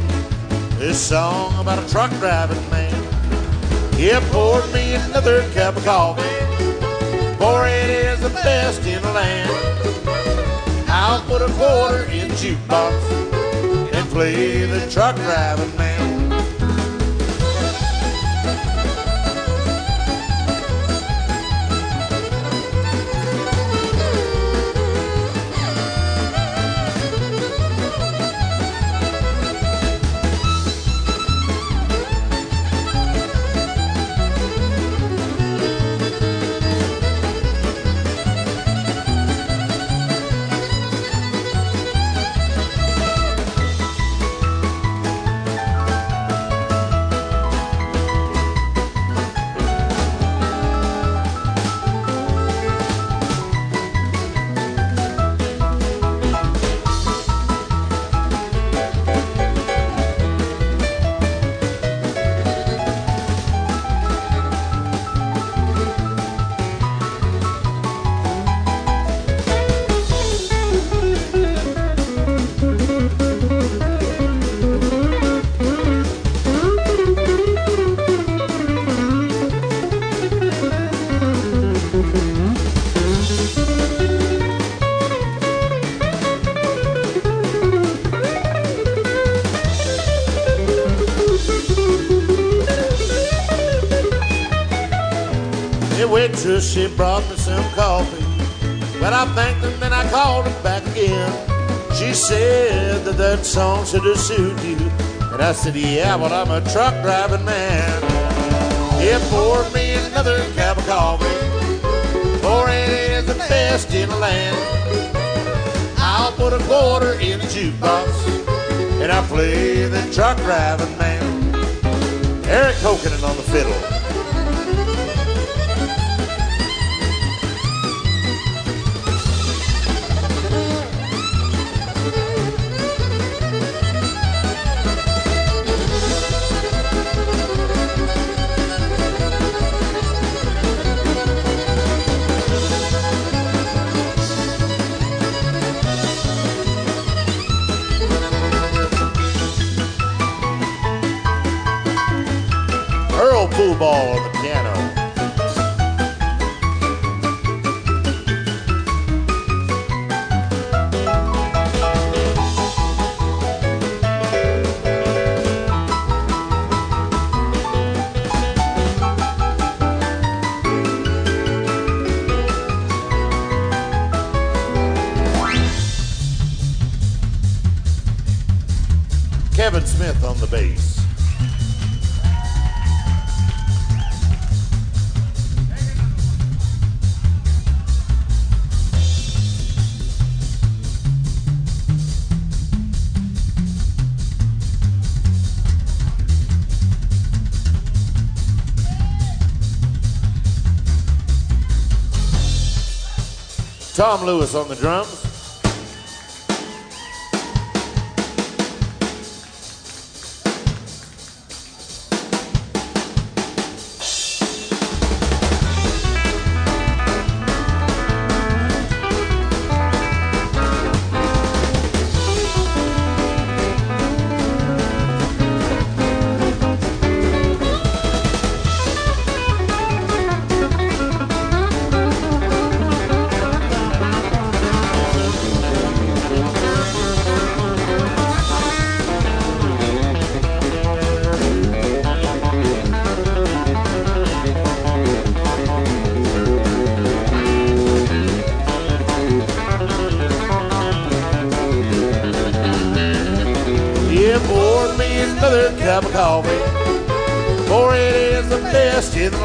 this song about a truck driving man. He poured me another cup of coffee, for it is the best in the land. I'll put a quarter in the jukebox and play the truck driving man. She brought me some coffee. When I thanked her, then I called her back again. She said that that song should have suited you. And I said, yeah, but I'm a truck driving man. He poured me another cup of coffee. For it is the best in the land. I'll put a quarter in the jukebox. And I play the truck driving man. Eric Hokkanen on the fiddle. Tom Lewis on the drums.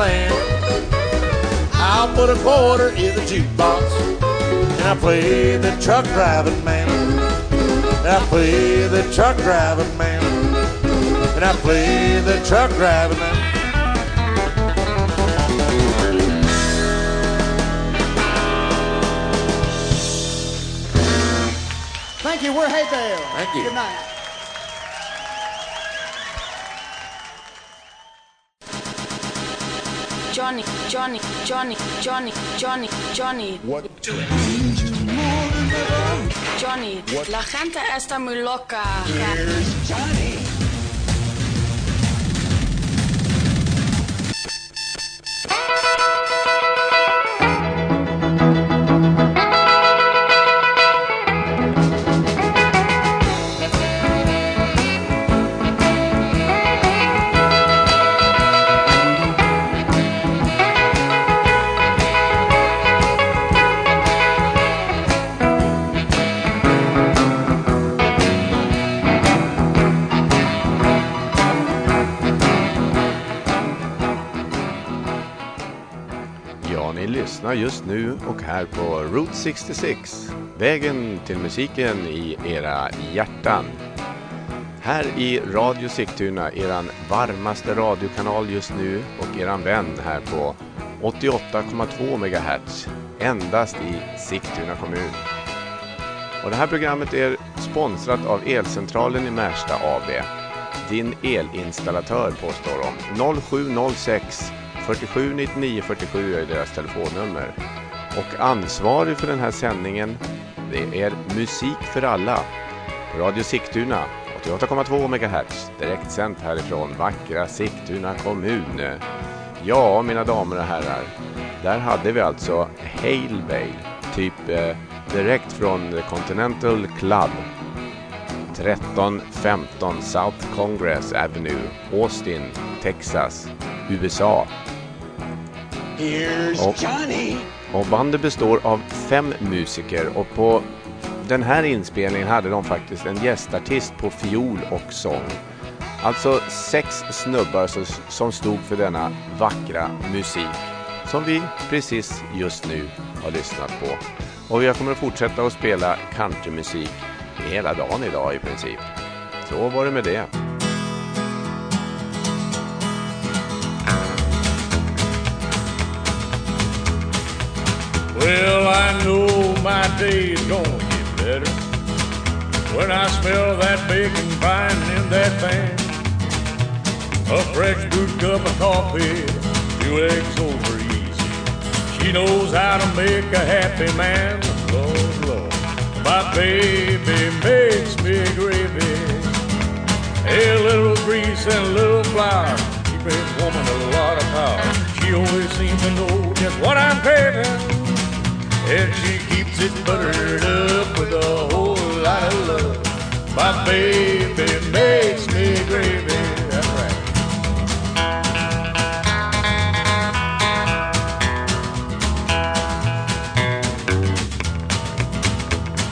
Land. I'll put a quarter in the jukebox. And I play the truck driving man. And I play the truck driving man. And I play the truck driving man. Thank you. We're Heybale. Thank you. Good night. Johnny, Johnny, Johnny, Johnny, Johnny, Johnny. What? Johnny, la gente está muy loca. Here's Johnny. Nu och här på Route 66. Vägen till musiken i era hjärtan. Här i Radio Sigtuna, eran varmaste radiokanal just nu och eran vän här på 88,2 MHz. Endast i Sigtuna kommun. Och det här programmet är sponsrat av Elcentralen i Märsta AB. Din elinstallatör påstår de. 0706 47 99 47 är deras telefonnummer. Och ansvarig för den här sändningen, det är Musik för alla. Radio Sigtuna, 88,2 MHz, direkt sänt härifrån vackra Sigtuna kommun. Ja, mina damer och herrar, där hade vi alltså Hail Bale, typ eh, direkt från Continental Club. 1315 South Congress Avenue, Austin, Texas, USA. Here's Johnny och bandet består av fem musiker och på den här inspelningen hade de faktiskt en gästartist på fiol och sång. Alltså sex snubbar som- stod för denna vackra musik som vi precis just nu har lyssnat på. Och jag kommer att fortsätta att spela countrymusik hela dagen idag i princip. Så var det med det. I know my day's gonna get better when I smell that bacon frying in that pan. A fresh brewed cup of coffee, two eggs over easy. She knows how to make a happy man. Lord, Lord, my baby makes me gravy. A little grease and a little flour. She brings woman a lot of power. She always seems to know just what I'm craving. And she keeps it buttered up with a whole lot of love. My baby makes me gravy.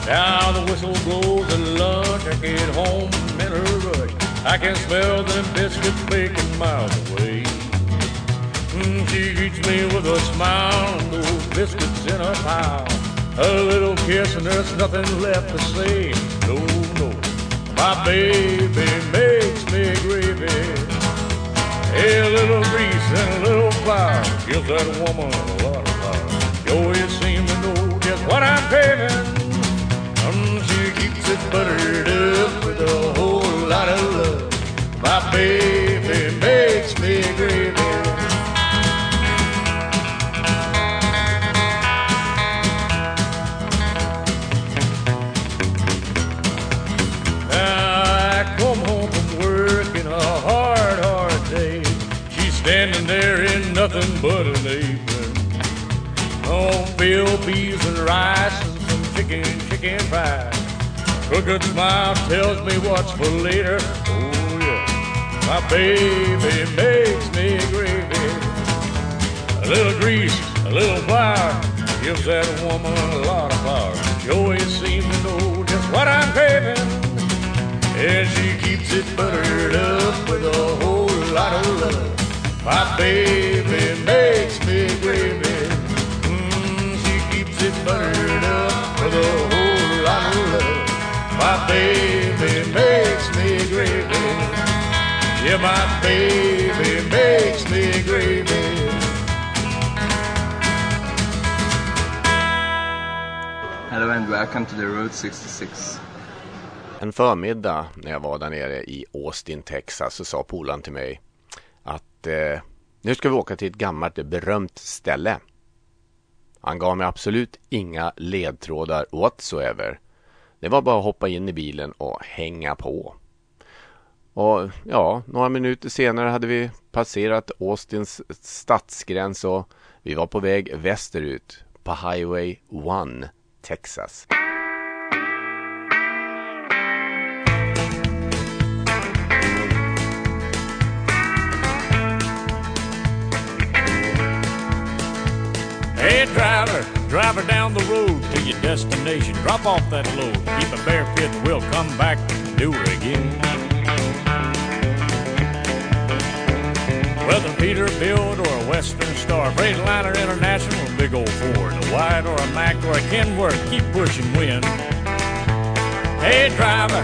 Now the whistle blows at lunch. I get home in a rush. I can smell them biscuits baking miles away. She greets me with a smile and those biscuits in a pile. A little kiss and there's nothing left to say. No, no, my baby makes me gravy. A little grease and a little flour gives that woman a lot of. She always seems to know just what I'm craving. Um, she keeps it buttered up with a whole lot of love. My baby makes me gravy. Bill peas and rice and some chicken, chicken fries. Crooked smile tells me what's for later. Oh yeah, my baby makes me gravy. A little grease, a little flour gives that woman a lot of power. She always seems to know just what I'm craving. And she keeps it buttered up with a whole lot of love. My baby makes me gravy. Up with a whole lot of love. My baby makes me gravy. Yeah, my baby makes me gravy. Hello and welcome to the Road 66. En förmiddag när jag var där nere i Austin, Texas så sa polaren till mig att eh, nu ska vi åka till ett gammalt berömt ställe. Han gav mig absolut inga ledtrådar whatsoever. Det var bara att hoppa in i bilen och hänga på. Och ja, några minuter senare hade vi passerat Austins stadsgräns och vi var på väg västerut på Highway 1, Texas. Hey driver, drive her down the road to your destination. Drop off that load. Keep a bare fit and we'll come back and do it again. Whether Peterbilt or a Western Star, Freightliner International, big old Ford, a White or a Mack or a Kenworth, keep pushing wind. Hey driver,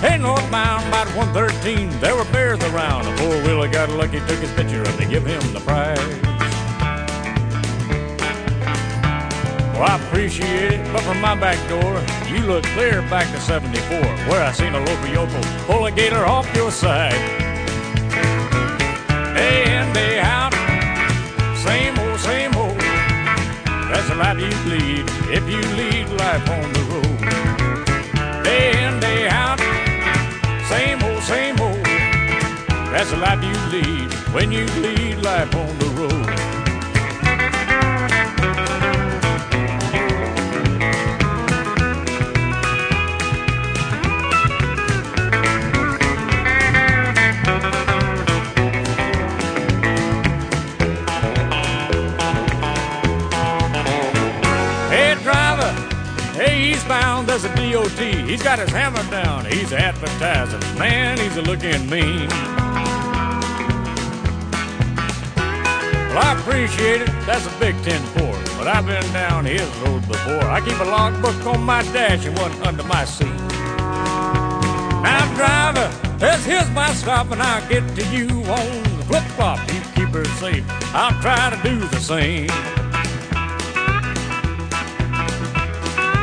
hey northbound about 113, there were bears around. A four-wheeler got lucky, took his picture, and they give him the prize. Well, I appreciate it, but from my back door, you look clear back to 74, where I seen a local yokel pull a gator off your side. Day in, day out, same old, same old. That's the life you lead if you lead life on the road. Day in, day out, same old, same old. That's the life you lead when you lead life on the road. Goatee. He's got his hammer down. He's advertising. Man, he's a looking mean. Well, I appreciate it. That's a big ten four. But I've been down his road before. I keep a logbook on my dash and one under my seat. Now, driver, this here's my stop, and I'll get to you on the flip flop. You keep her safe. I'll try to do the same.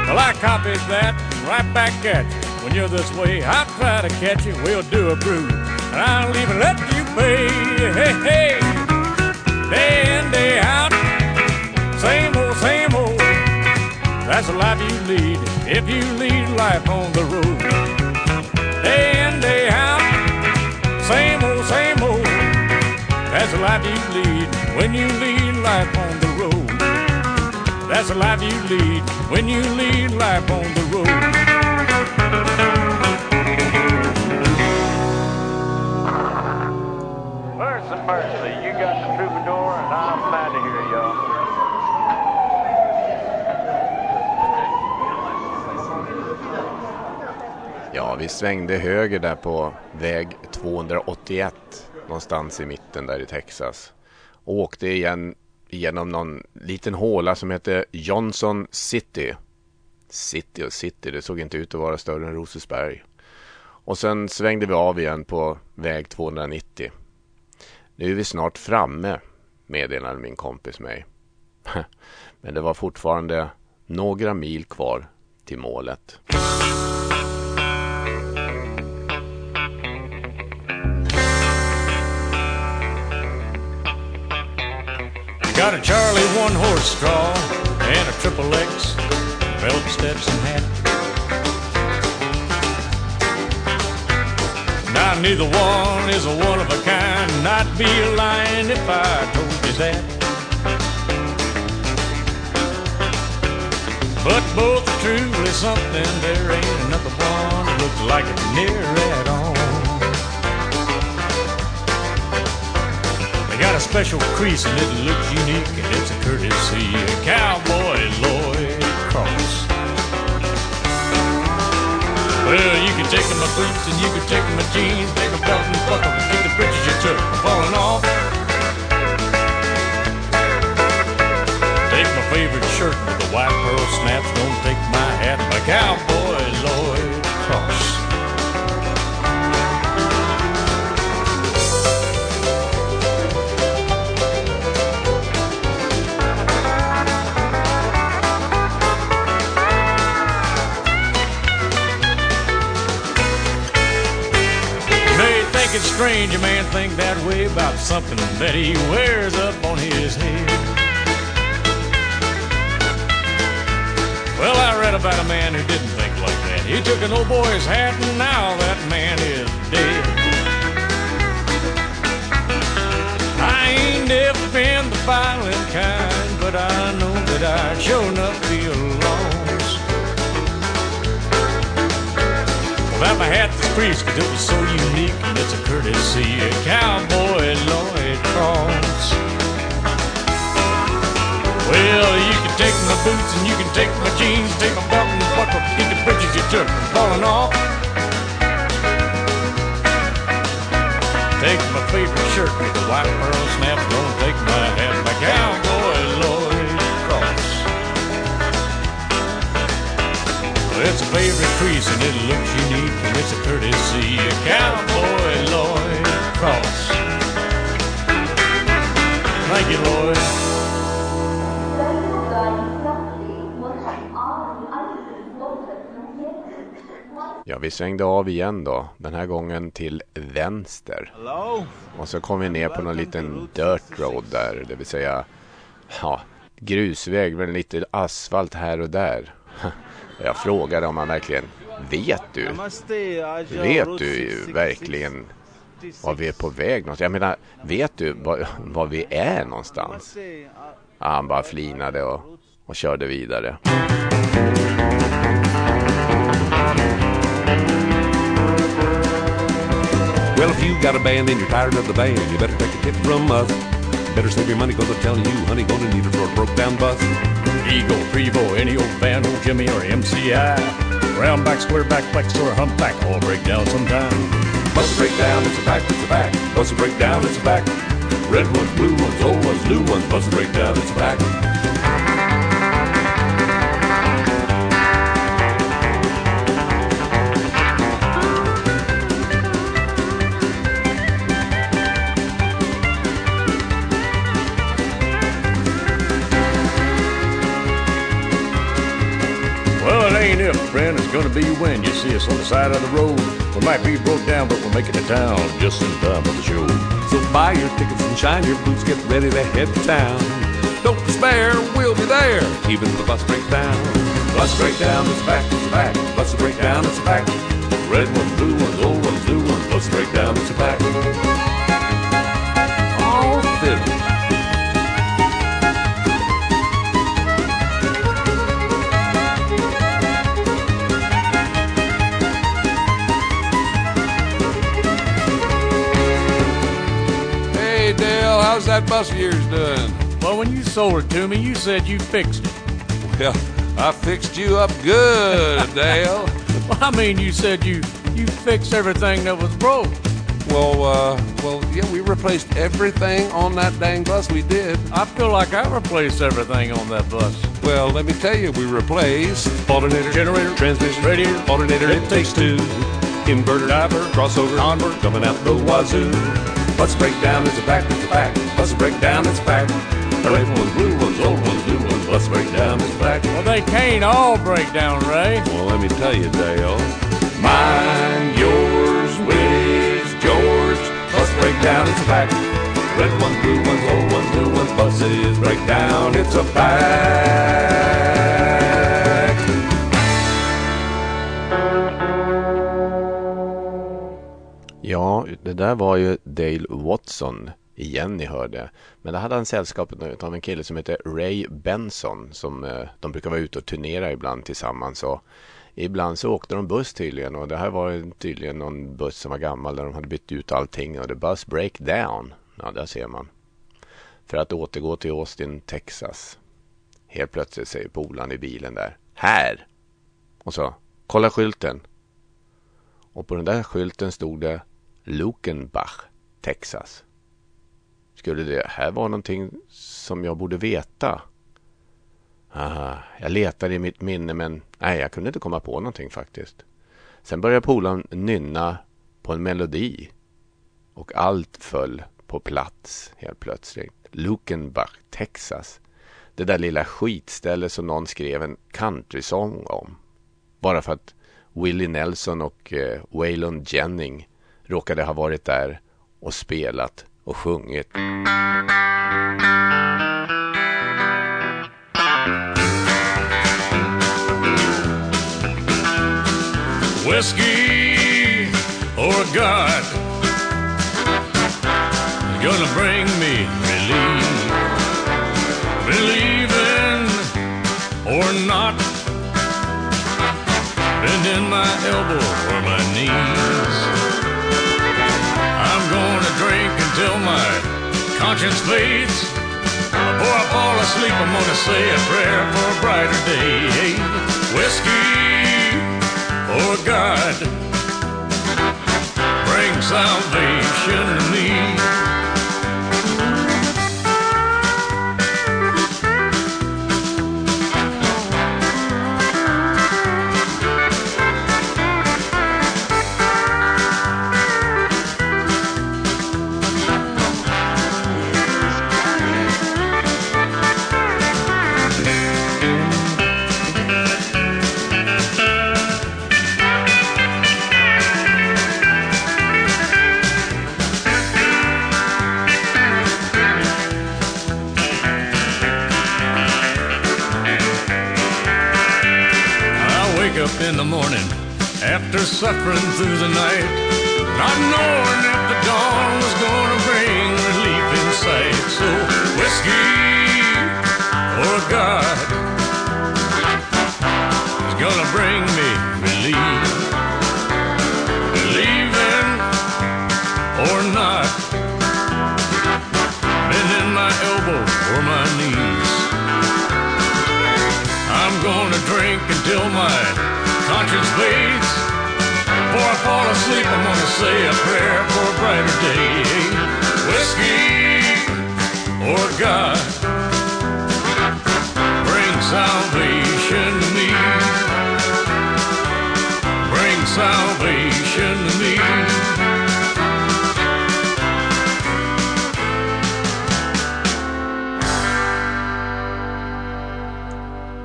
Well, I copied that right back at you. When you're this way, I'll try to catch you. We'll do a brew, and I'll even let you pay. Hey, hey, day in, day out, same old, same old. That's the life you lead if you lead life on the road. Day in, day out, same old, same old. That's the life you lead when you lead life. That's the life you lead when you lead life on the road. Mercy, mercy, you got the troubadour and I'm out of here, y'all. Ja, vi svängde höger där på väg 281 någonstans i mitten där i Texas. Och åkte igen genom någon liten håla som heter Johnson City. City och City, det såg inte ut att vara större än Rosersberg. Och sen svängde vi av igen på väg 290. Nu är vi snart framme, meddelade min kompis mig. Men det var fortfarande några mil kvar till målet. Got a Charlie one horse straw and a triple X, belt steps and hat. Now neither one is a one of a kind. I'd be lying if I told you that. But both are truly something. There ain't another one that looks like it near at all. Got a special crease and it looks unique, and it's a courtesy of Cowboy Lloyd Cross. Well, you can take my boots and you can take my jeans, take a belt and buckle and get the bridges you took from falling off. Take my favorite shirt with the white pearl snaps, don't take my hat, my Cowboy Lloyd think it's strange a man think that way about something that he wears up on his head. Well, I read about a man who didn't think like that. He took an old boy's hat and now that man is dead. I ain't never been the violent kind, but I know that I sure enough Well, my hat was creased 'cause it was so unique, and it's a courtesy of Cowboy Lloyd Cross. Well, you can take my boots and you can take my jeans, take my belt and buckle, get the britches you took falling off. Take my favorite shirt with the white pearl snaps, don't take my hat, my Cowboy it's a favorite crease and it looks unique and it's a courtesy of Cowboy Lloyd Cross. Thank you, Lloyd. Ja, vi svängde av igen då. Den här gången till vänster. Och så kom vi ner på någon liten dirt road där. Det vill säga, ja, grusväg med lite asfalt här och där. Jag frågade om han verkligen, vet du? Vet du verkligen var vi är på väg någonstans? Jag menar, vet du var, var vi är någonstans? Ja, han bara flinade och, och körde vidare. Well, if you got a band and you're tired of the band, you better take a tip from us. Better save your money because I'm telling you, honey, gonna need it for a broke down bus. Eagle, Prevost, any old van, old Jimmy or MCI. Round back, square back, flex or humpback, all break down sometime. Bust a break down, it's a back, it's a back. Bust a break down, it's a back. Red ones, blue ones, old ones, new ones. bus break down, it's a back. Friend, it's gonna be when you see us on the side of the road. We might be broke down, but we'll make it to town just in time for the show. So buy your tickets and shine your boots, get ready to head to town. Don't despair, we'll be there, even if the bus breaks down. Bus break down, it's back, it's back. Bus break down, it's back. Red ones, blue ones, old ones, new ones. Bus break down, it's back. That bus of yours doing? Well, when you sold it to me, you said you fixed it. Well, I fixed you up good, Dale. well, I mean, you said you you fixed everything that was broke. Well, uh, well, yeah, we replaced everything on that dang bus. We did. I feel like I replaced everything on that bus. Well, let me tell you, we replaced alternator, Generator, transmission, radiator, alternator. It, takes two. Inverter, Diver, crossover, convert, coming out the wazoo. Bus breakdown is a back, it's a back. Bus breakdown, it's back. Red ones, blue ones, old ones, new ones. Bus breakdown is back. Well, they can't all break down, Ray. Well, let me tell you, Dale. Mine, yours, Willie's, George. Bus breakdown, it's back. Red ones, blue ones, old ones, new ones. Buses break down, it's a back. Ja, det där var ju Dale Watson igen ni hörde. Men då hade han sällskapet av en kille som heter Ray Benson som eh, de brukar vara ute och turnera ibland tillsammans. Och ibland så åkte de buss tydligen och det här var tydligen någon buss som var gammal där de hade bytt ut allting och det bus break down. Ja, där ser man. För att återgå till Austin, Texas. Helt plötsligt säger polaren i bilen där. Här! Och så, kolla skylten. Och på den där skylten stod det Lukenbach, Texas. Skulle det här vara någonting som jag borde veta? Aha, jag letade i mitt minne men nej, jag kunde inte komma på någonting faktiskt. Sen började polaren nynna på en melodi. Och allt föll på plats helt plötsligt. Lukenbach, Texas. Det där lilla skitstället som någon skrev en countrysång om. Bara för att Willie Nelson och eh, Waylon Jennings råkade ha varit där och spelat och sjungit. Whiskey or God gonna bring me relief. Believing or not, bending my elbow or my knees. Conscience fades. Before I fall asleep, I'm gonna say a prayer for a brighter day. Whiskey or God, bring salvation to me. Suffering through the night, not knowing if the dawn was gonna bring relief in sight. So whiskey or God is gonna bring me relief. Believing or not, bending my elbow or my knees. I'm gonna drink until my torches blaze. Before I fall asleep, I'm gonna say a prayer for a brighter day. Whiskey or God, bring salvation to me. Bring salvation to me.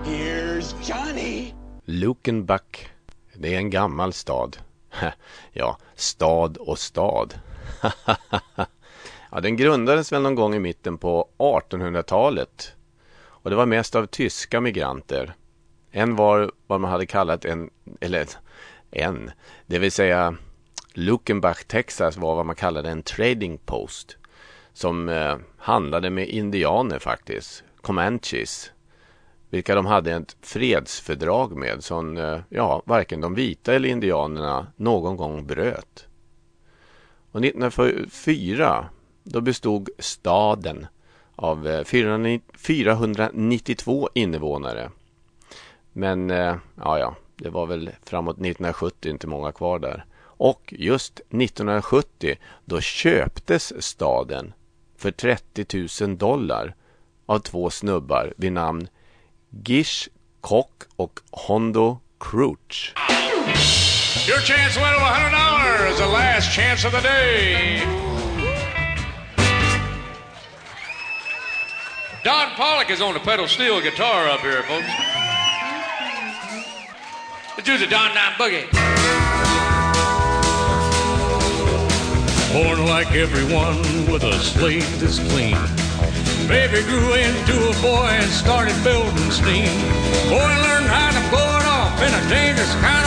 Here's Johnny. Luckenbach. Det är en gammal stad. Ja, stad och stad. ja, den grundades väl någon gång i mitten på 1800-talet. Och det var mest av tyska migranter. En var vad man hade kallat en, eller en, det vill säga Lukenbach, Texas var vad man kallade en trading post. Som eh, handlade med indianer faktiskt, Comanches. Vilka de hade ett fredsfördrag med som eh, ja, varken de vita eller indianerna någon gång bröt. Och 1904 då bestod staden av eh, 492 invånare. Men eh, ja, ja, det var väl framåt 1970 inte många kvar där. Och just 1970 då köptes staden för 30 000 dollar av två snubbar vid namn Guich Koock och Hondo Crouch. Your chance to win over $100. The last chance of the day. Don Pawlak is on the pedal steel guitar up here, folks. Let's do the Don Don Boogie. Born like everyone with a slate that's clean. Baby grew into a boy and started building steam. Boy learned how to blow it off in a dangerous kind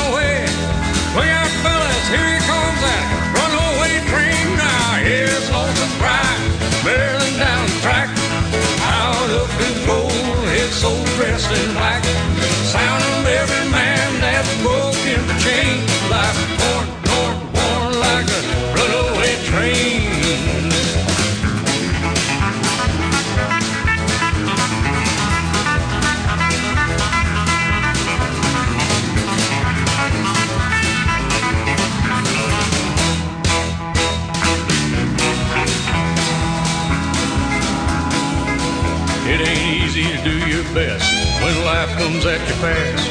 life comes at you fast.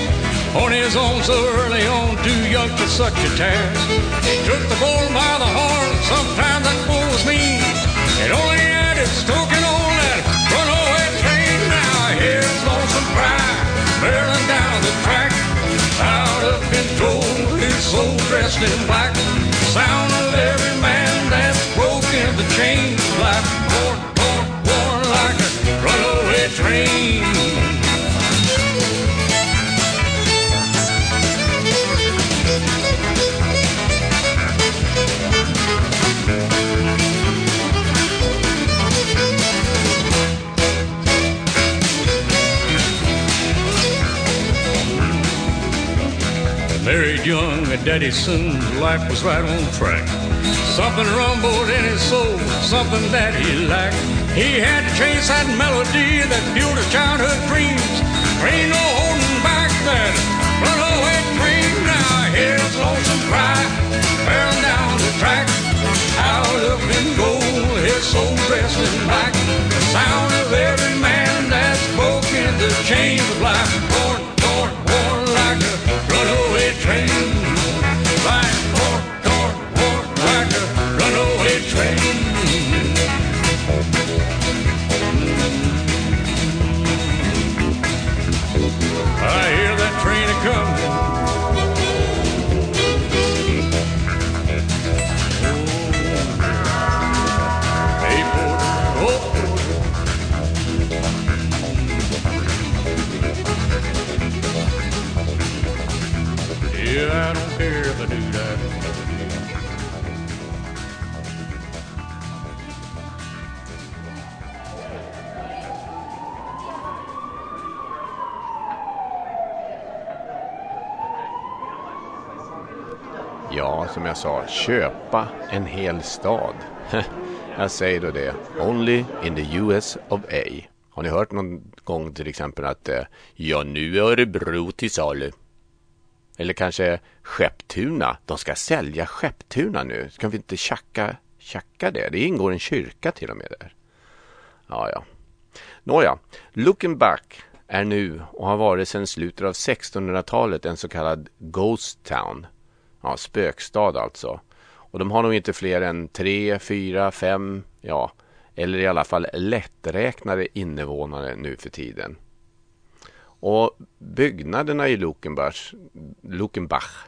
On his own so early on, too young for such a task. He took the bull by the horn, sometimes that bull was mean. It only had its token on that runaway train. Now here's lonesome pride, barreling down the track. Out of control, his soul dressed in black. Young soon life was right on track. Something rumbled in his soul, something that he lacked. He had to chase that melody that fueled his childhood dreams. There ain't no holding back that runaway train. Now here's lonesome cry, barreling down the track. Out of control, his soul dressed in black. The sound of every man that's broken the chains of life. Köpa en hel stad. jag säger då det. Only in the US of A. Har ni hört någon gång till exempel att eh, ja, nu är Örebro till salu? Eller kanske Skepptuna. De ska sälja Skepptuna nu. Ska vi inte tjacka, tjacka det? Det ingår en kyrka till och med där. Ja, ja. Nåja, Looking Back är nu och har varit sedan slutet av 1600-talet en så kallad Ghost Town. Ja, spökstad alltså. Och de har nog inte fler än tre, fyra, fem, ja, eller i alla fall lätträknade invånare nu för tiden. Och byggnaderna i Lukenbach, Lukenbach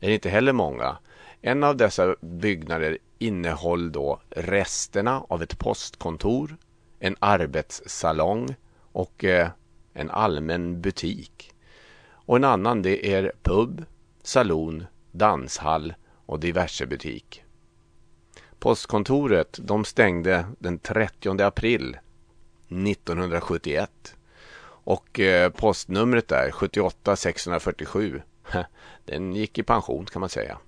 är inte heller många. En av dessa byggnader innehåller då resterna av ett postkontor, en arbetssalong och eh, en allmän butik. Och en annan det är pub, salon, danshall och diverse butik. Postkontoret de stängde den 30 april 1971 och eh, postnumret där 78 647 den gick i pension kan man säga.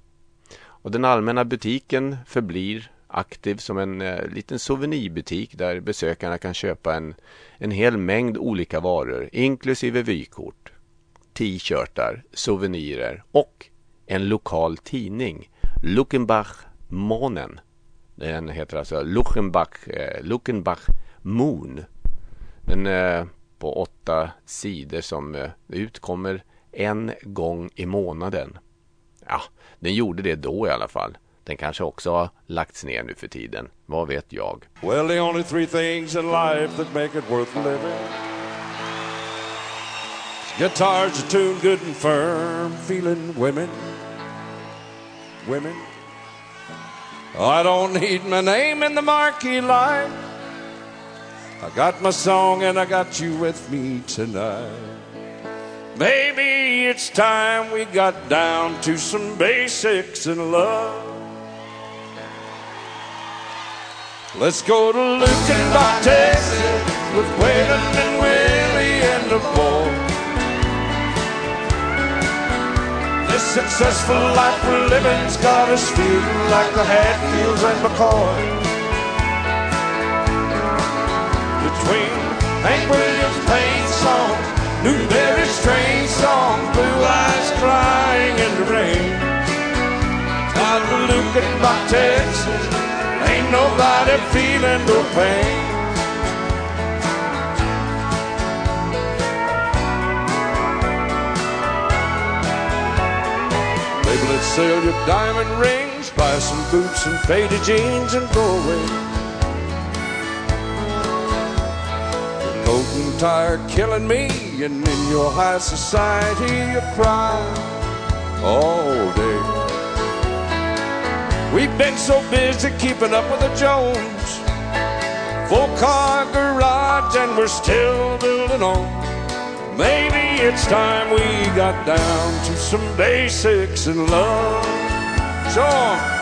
Och den allmänna butiken förblir aktiv som en eh, liten souvenirbutik där besökarna kan köpa en, en hel mängd olika varor inklusive vykort, t-shirtar, souvenirer och en lokal tidning, Luckenbach Månen. Den heter alltså Luckenbach, eh, Luckenbach Moon. Den är på åtta sidor som eh, utkommer en gång i månaden. Ja, den gjorde det då i alla fall. Den kanske också har lagts ner nu för tiden. Vad vet jag? Well, the only three things in life that make it worth living Guitars are tuned good and firm, feeling women, women. I don't need my name in the marquee light. I got my song and I got you with me tonight. Maybe it's time we got down to some basics in love. Let's go to Luckenbach, Texas, with Waylon and Willie and the boy. Successful life we're living's got us feeling like the Hatfields and McCoy. Between Hank Williams' pain song, Newbury's train song, Blue Eyes crying in the rain. Out of Luckenbach, Texas, ain't nobody feeling no pain. Maybe let's sell your diamond rings, buy some boots and faded jeans and go away. Your coat and tie are killing me, and in your high society you cry all day. We've been so busy keeping up with the Jones. Full car garage, and we're still building on. Maybe it's time we got down to some basics in love. So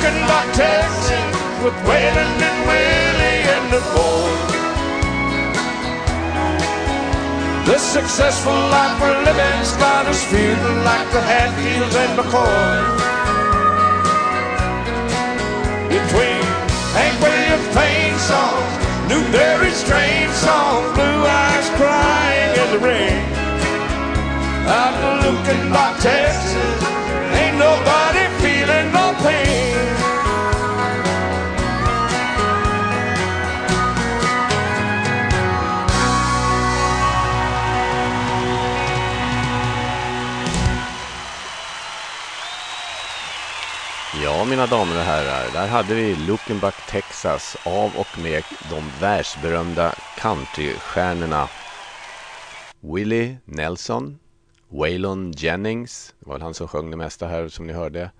to Luckenbach, Texas, with Waylon and Willie and the boys. This successful life we're living's got us feeling like the Hatfields and McCoy. Between Hank Williams' pain song, Newbury's train song, Blue Eyes crying in the rain. Out of Luckenbach, Texas, ain't nobody feeling no pain. Ja, mina damer och herrar, där hade vi Luckenbach, Texas av och med de världsberömda countrystjärnorna Willie Nelson, Waylon Jennings, det var väl han som sjöng det mesta här som ni hörde,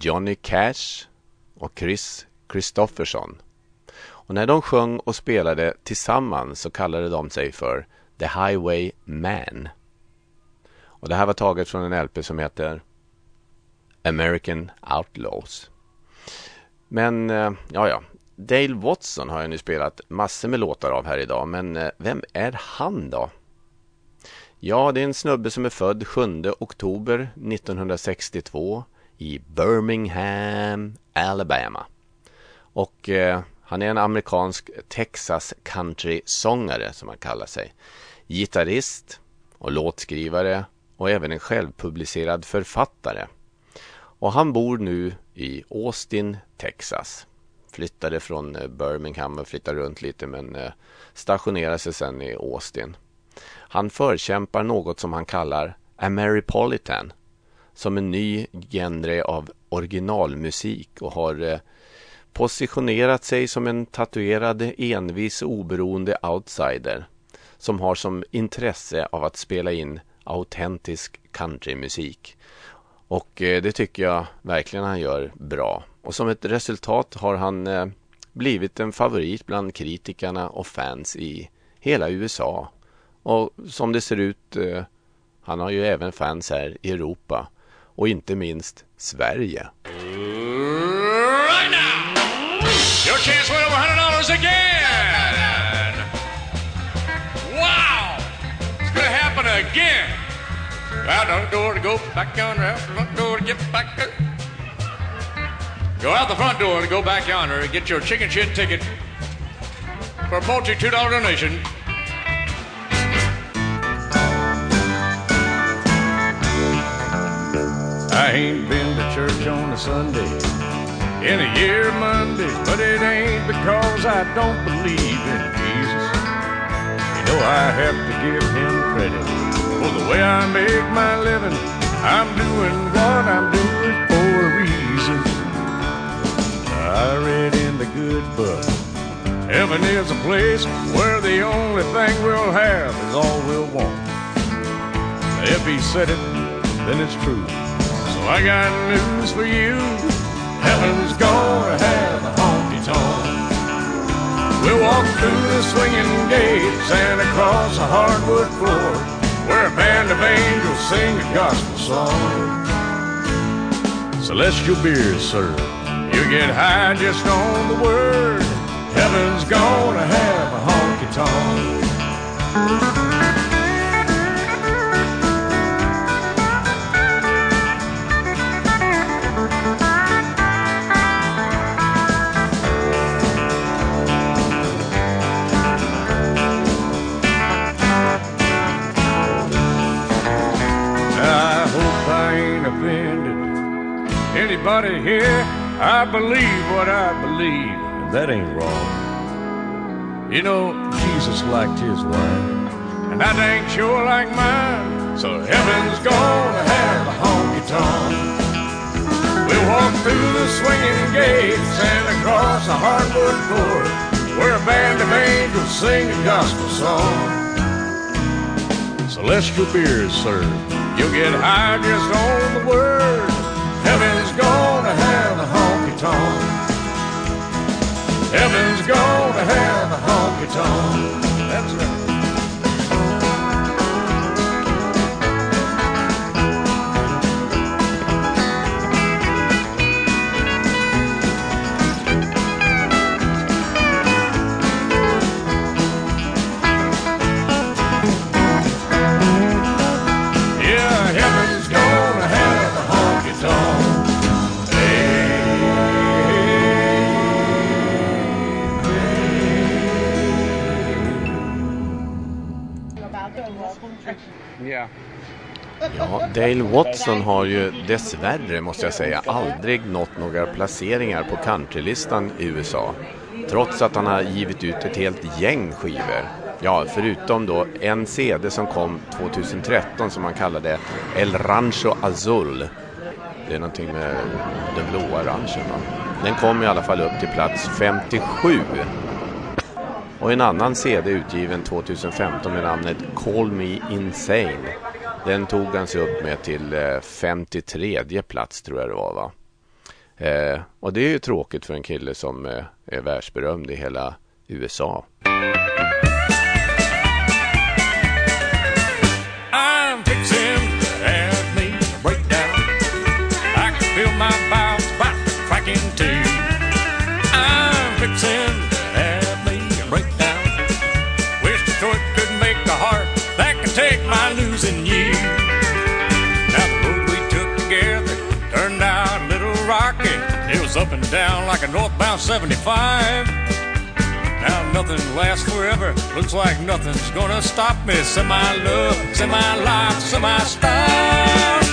Johnny Cash och Chris Christofferson. Och när de sjöng och spelade tillsammans så kallade de sig för The Highway Man. Och det här var taget från en LP som heter American Outlaws. Men, eh, ja ja. Dale Watson har jag nu spelat massor med låtar av här idag, men eh, vem är han då? Ja, det är en snubbe som är född 7 oktober 1962 i Birmingham, Alabama. Och eh, han är en amerikansk Texas country-sångare som han kallar sig. Gitarrist och låtskrivare och även en självpublicerad författare. Och han bor nu i Austin, Texas. Flyttade från eh, Birmingham och flyttade runt lite men eh, stationerade sig sen i Austin. Han förkämpar något som han kallar Ameripolitan som en ny genre av originalmusik och har eh, positionerat sig som en tatuerad envis oberoende outsider som har som intresse av att spela in autentisk countrymusik. Och eh, det tycker jag verkligen han gör bra. Och som ett resultat har han eh, blivit en favorit bland kritikerna och fans i hela USA. Och som det ser ut, han har ju även fans här i Europa och inte minst Sverige. Right now, your chance to over $100 again. Wow, it's gonna happen again. Out the door to go back yonder, out the front door to get back there. Go out the front door and go back yonder and get your chicken shit ticket for a paltry $2 donation. I ain't been to church on a Sunday in a year of Mondays, but it ain't because I don't believe in Jesus. You know I have to give him credit for the way I make my living. I'm doing what I'm doing for a reason. I read in the good book. Heaven is a place where the only thing we'll have is all we'll want. If he said it, then it's true. So I got news for you. Heaven's gonna have a honky tonk. We'll walk through the swinging gates and across a hardwood floor where a band of angels sing a gospel song. Celestial beers served. You get high just on the word. Heaven's gonna have a honky tonk. Anybody here. I believe what I believe, and that ain't wrong. You know, Jesus liked his wine, and I dang sure like mine. So heaven's gonna have a honky tonk. We'll walk through the swinging gates and across a hardwood floor where a band of angels sing a gospel song. Celestial beer is served. You'll get high just on the word. Heaven's gonna have a honky tonk. Heaven's gonna have a honky tonk. That's right. Ja, Dale Watson har ju dessvärre, måste jag säga, aldrig nått några placeringar på countrylistan i USA. Trots att han har givit ut ett helt gäng skivor. Ja, förutom då en CD som kom 2013 som han kallade El Rancho Azul. Det är någonting med den blåa ranchen va? Den kom i alla fall upp till plats 57. Och en annan CD utgiven 2015 med namnet Call Me Insane. Den tog han sig upp med till eh, 53 plats tror jag det var va. Eh, och det är ju tråkigt för en kille som eh, är världsberömd i hela USA. I'm fixing to have me breakdown. I can feel my up and down like a northbound 75. Now nothing lasts forever. Looks like nothing's gonna stop me. Semi love, semi life, semi style.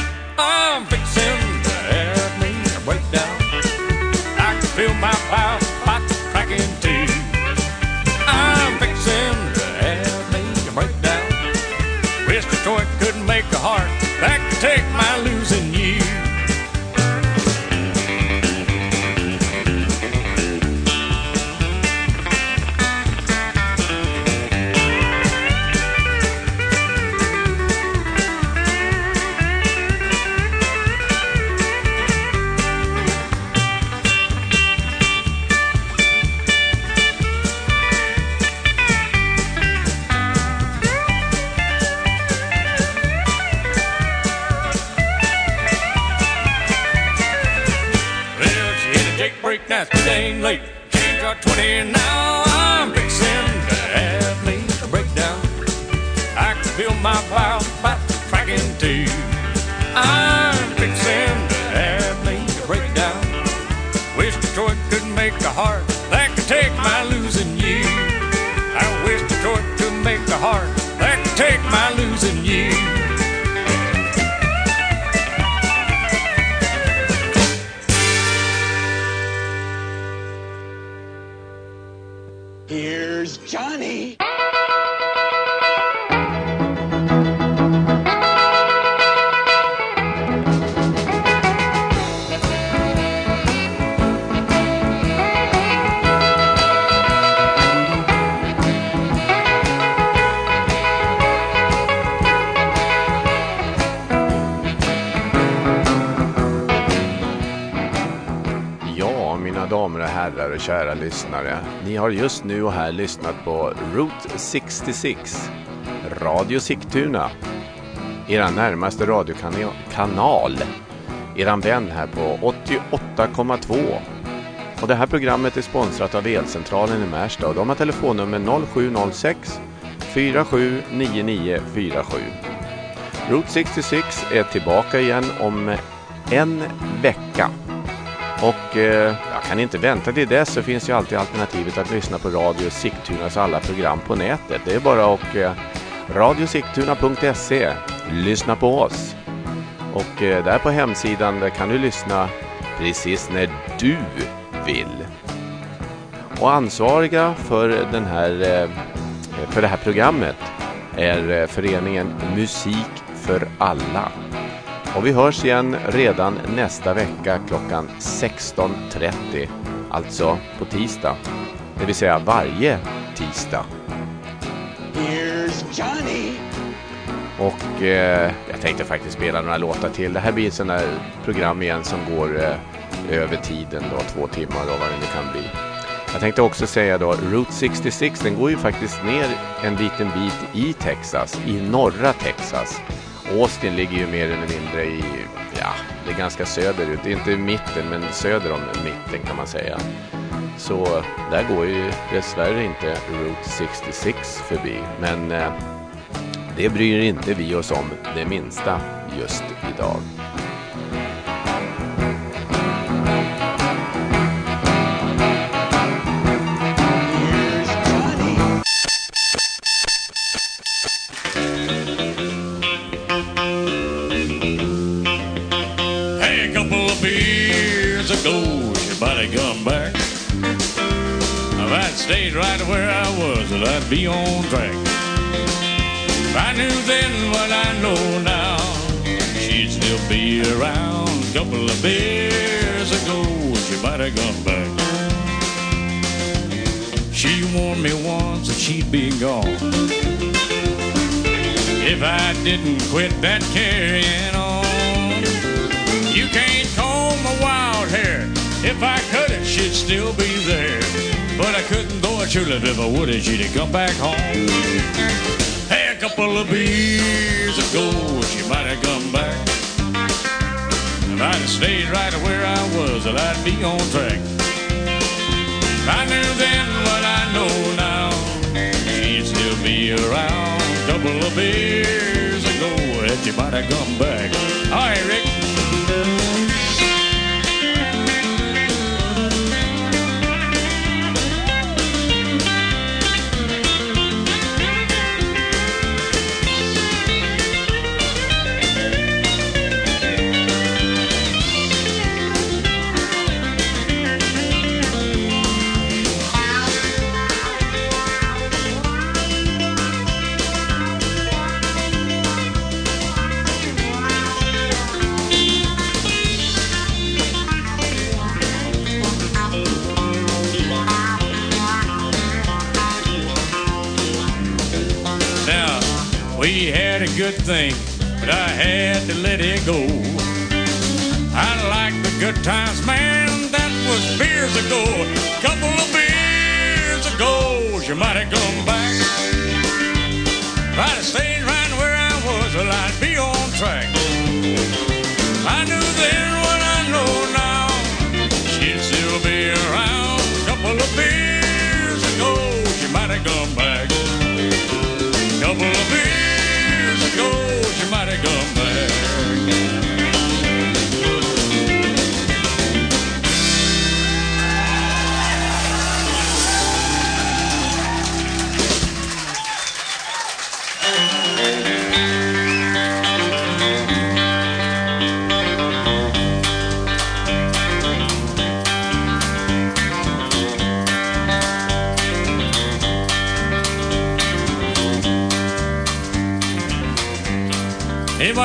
66, Radio Sigtuna. Era närmaste radiokanal. Eran vän här på 88,2. Och det här programmet är sponsrat av Elcentralen i Märsta och de har telefonnummer 0706 479947. Route 66 är tillbaka igen om en vecka. Och eh, kan ni inte vänta till dess så finns ju alltid alternativet att lyssna på Radio Sigtunas alla program på nätet. Det är bara att eh, radiosigtuna.se. Lyssna på oss. Och eh, där på hemsidan där kan du lyssna precis när du vill. Och ansvariga för, den här, eh, för det här programmet är eh, föreningen Musik för alla. Och vi hörs igen redan nästa vecka klockan 16.30. Alltså på tisdag. Det vill säga varje tisdag. Och eh, jag tänkte faktiskt spela några låtar till. Det här blir ett sånt där program igen som går eh, över tiden då, två timmar och vad det nu kan bli. Jag tänkte också säga då, Route 66 den går ju faktiskt ner en liten bit i Texas, i norra Texas. Austin ligger ju mer eller mindre i, ja, det är ganska söderut. Det är inte i mitten, men söder om mitten kan man säga. Så där går ju dessvärre inte Route 66 förbi. Men eh, det bryr inte vi oss om det minsta just idag. Stayed right where I was, that I'd be on track. If I knew then what I know now, she'd still be around. A couple of beers ago, she might have come back. She warned me once that she'd be gone. If I didn't quit that carrying on, you can't comb my wild hair If I could it, she'd still be there. But I couldn't throw a tulip if I would have. She'd have come back home. Hey, a couple of beers ago, she might have come back. If I'd have stayed right where I was, well, I'd be on track. If I knew then what I know now, she'd still be around. Couple of beers ago, that she might have come back. All right, Rick. Good thing, but I had to let it go. I like the good times, man, that was years ago. Couple of beers ago, she might have come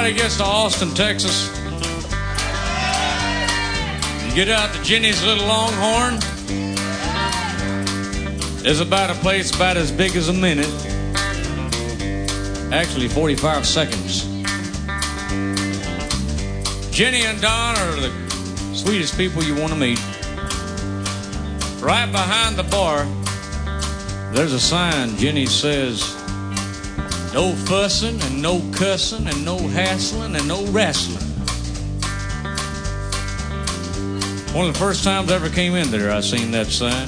Anybody gets to Austin, Texas? You get out to Ginny's Little Longhorn. There's about a place about as big as a minute. Actually, 45 seconds. Ginny and Don are the sweetest people you want to meet. Right behind the bar, there's a sign. Ginny says, no fussing and no cussing and no hassling and no wrestling. One of the first times I ever came in there, I seen that sign.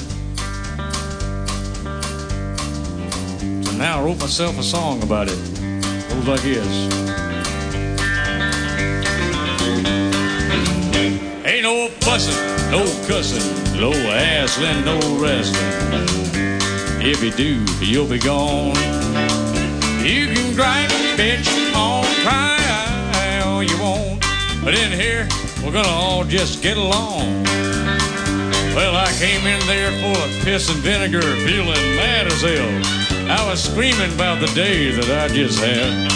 So now I wrote myself a song about it. Goes like this. Ain't no fussing, no cussing, no hassling, no wrestling. If you do, you'll be gone. Gripe, bitch, on, cry all you want. But in here, we're gonna all just get along. Well, I came in there full of piss and vinegar, feeling mad as hell. I was screaming about the day that I just had.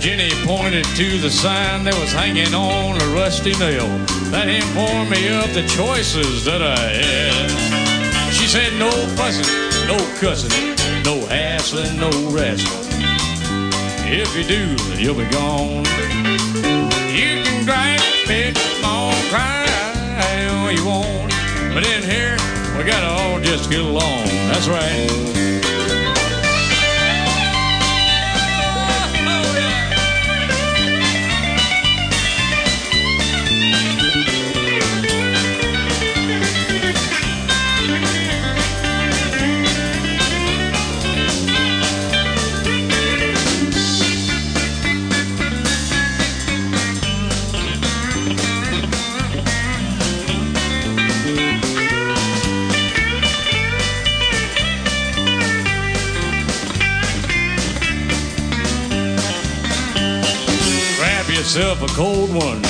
Ginny pointed to the sign that was hanging on a rusty nail that informed me of the choices that I had. She said, no fussing, no cussing, no hassling, no wrestling. If you do, you'll be gone. You can gripe, bitch, on, cry all you want. But in here, we gotta all just get along. That's right. Yourself a cold one,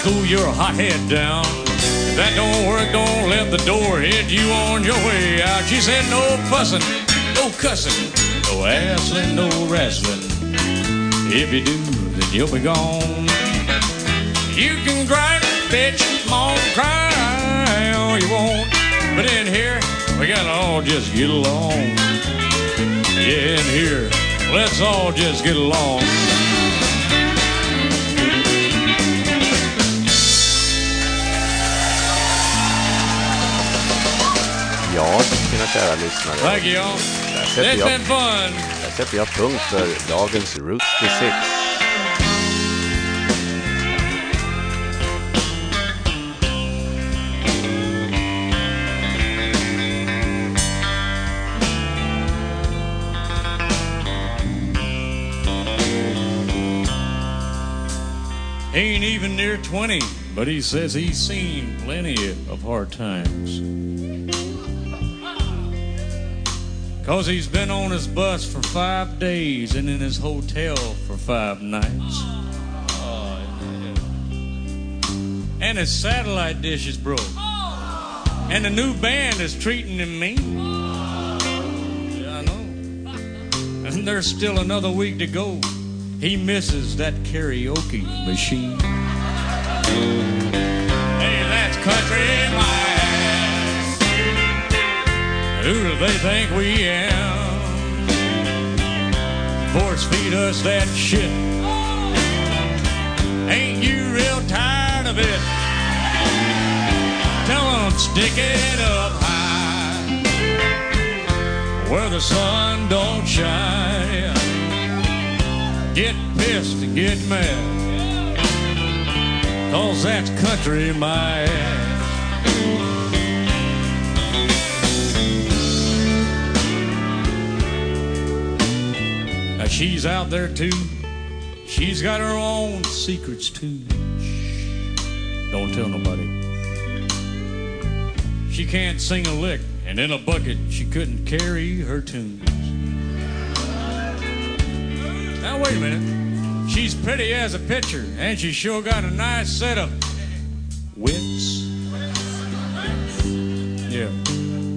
cool your hot head down. If that don't work, don't let the door hit you on your way out. She said, no fussing, no cussing, no hassling, no wrestling. If you do, then you'll be gone. You can gripe, bitch, moan, cry all you want. But in here, we gotta all just get along. Yeah, in here, let's all just get along. Dag, mina kära lyssnare. Thank you all. Där sätter, jag, been fun. där sätter jag punkt för dagens Route 66. Ain't even near 20, but he says he's seen plenty of hard times. Cause he's been on his bus for five days and in his hotel for five nights. And his satellite dish is broke. And the new band is treating him mean. Yeah, I know. And there's still another week to go. He misses that karaoke machine. Hey, that's country. Who do they think we am? Force feed us that shit. Ain't you real tired of it? Tell 'em stick it up high where the sun don't shine. Get pissed get mad. Cause that's country, my ass. She's out there too. She's got her own secrets too. Shh. Don't tell nobody. She can't sing a lick, and in a bucket she couldn't carry her tunes. Now wait a minute. She's pretty as a picture, and she sure got a nice set of wits. Yeah.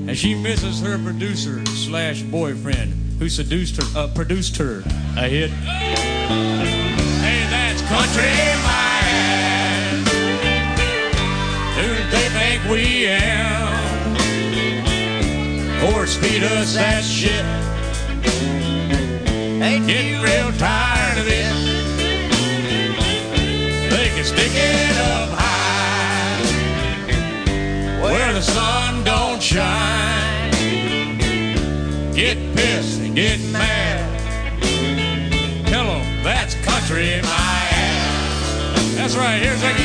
And she misses her producer slash boyfriend who seduced her, uh, produced her a hit. Hey, that's country man. Who do they think we am? Force feed us that shit. Ain't getting real tired of it. They can stick it up high where the sun Get pissed and get mad. Tell 'em that's country, in my ass. That's right. Here's that.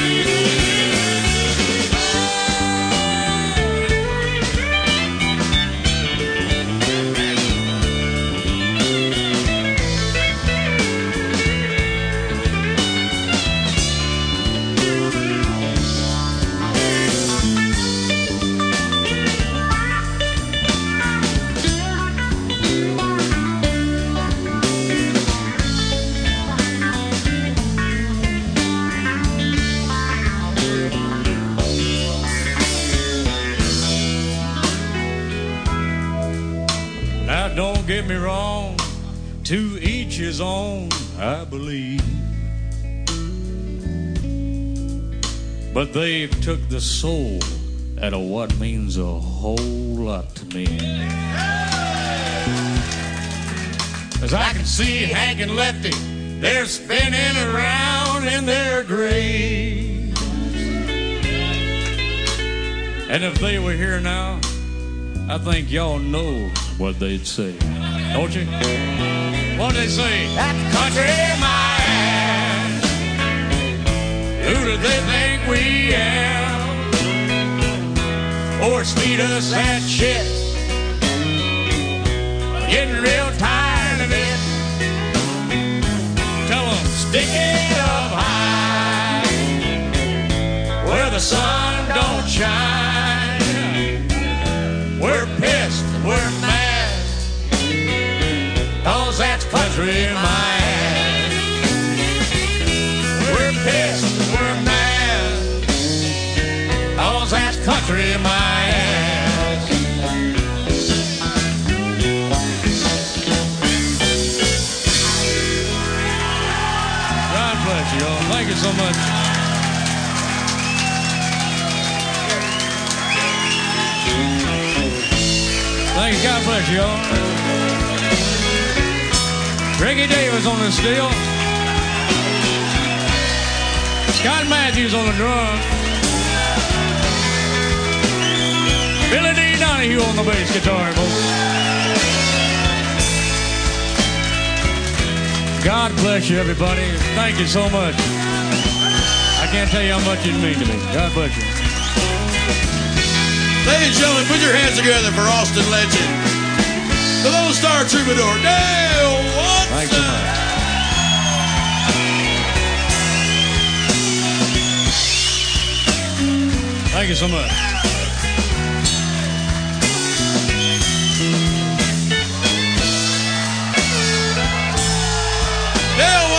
His own, I believe. But they've took the soul out of what means a whole lot to me. As I can see Hank and Lefty, they're spinning around in their graves. And if they were here now, I think y'all know what they'd say. Don't you? What they say? That's country man. Who do they think we am? Force feed us that shit. Getting real tired of it. Tell 'em stick it up high where the sun don't shine. We're country in my ass. We're pissed, we're mad, cause that's country in my ass. God bless you all. Thank you so much. Thank you. God bless you all. Ricky Davis on the steel. Scott Matthews on the drum. Billy D. Donahue on the bass guitar, folks. God bless you, everybody. Thank you so much. I can't tell you how much it means to me. God bless you. Ladies and gentlemen, put your hands together for Austin legend, the Lone Star Troubadour, Watson. Thanks so much. Thank you so much. Dale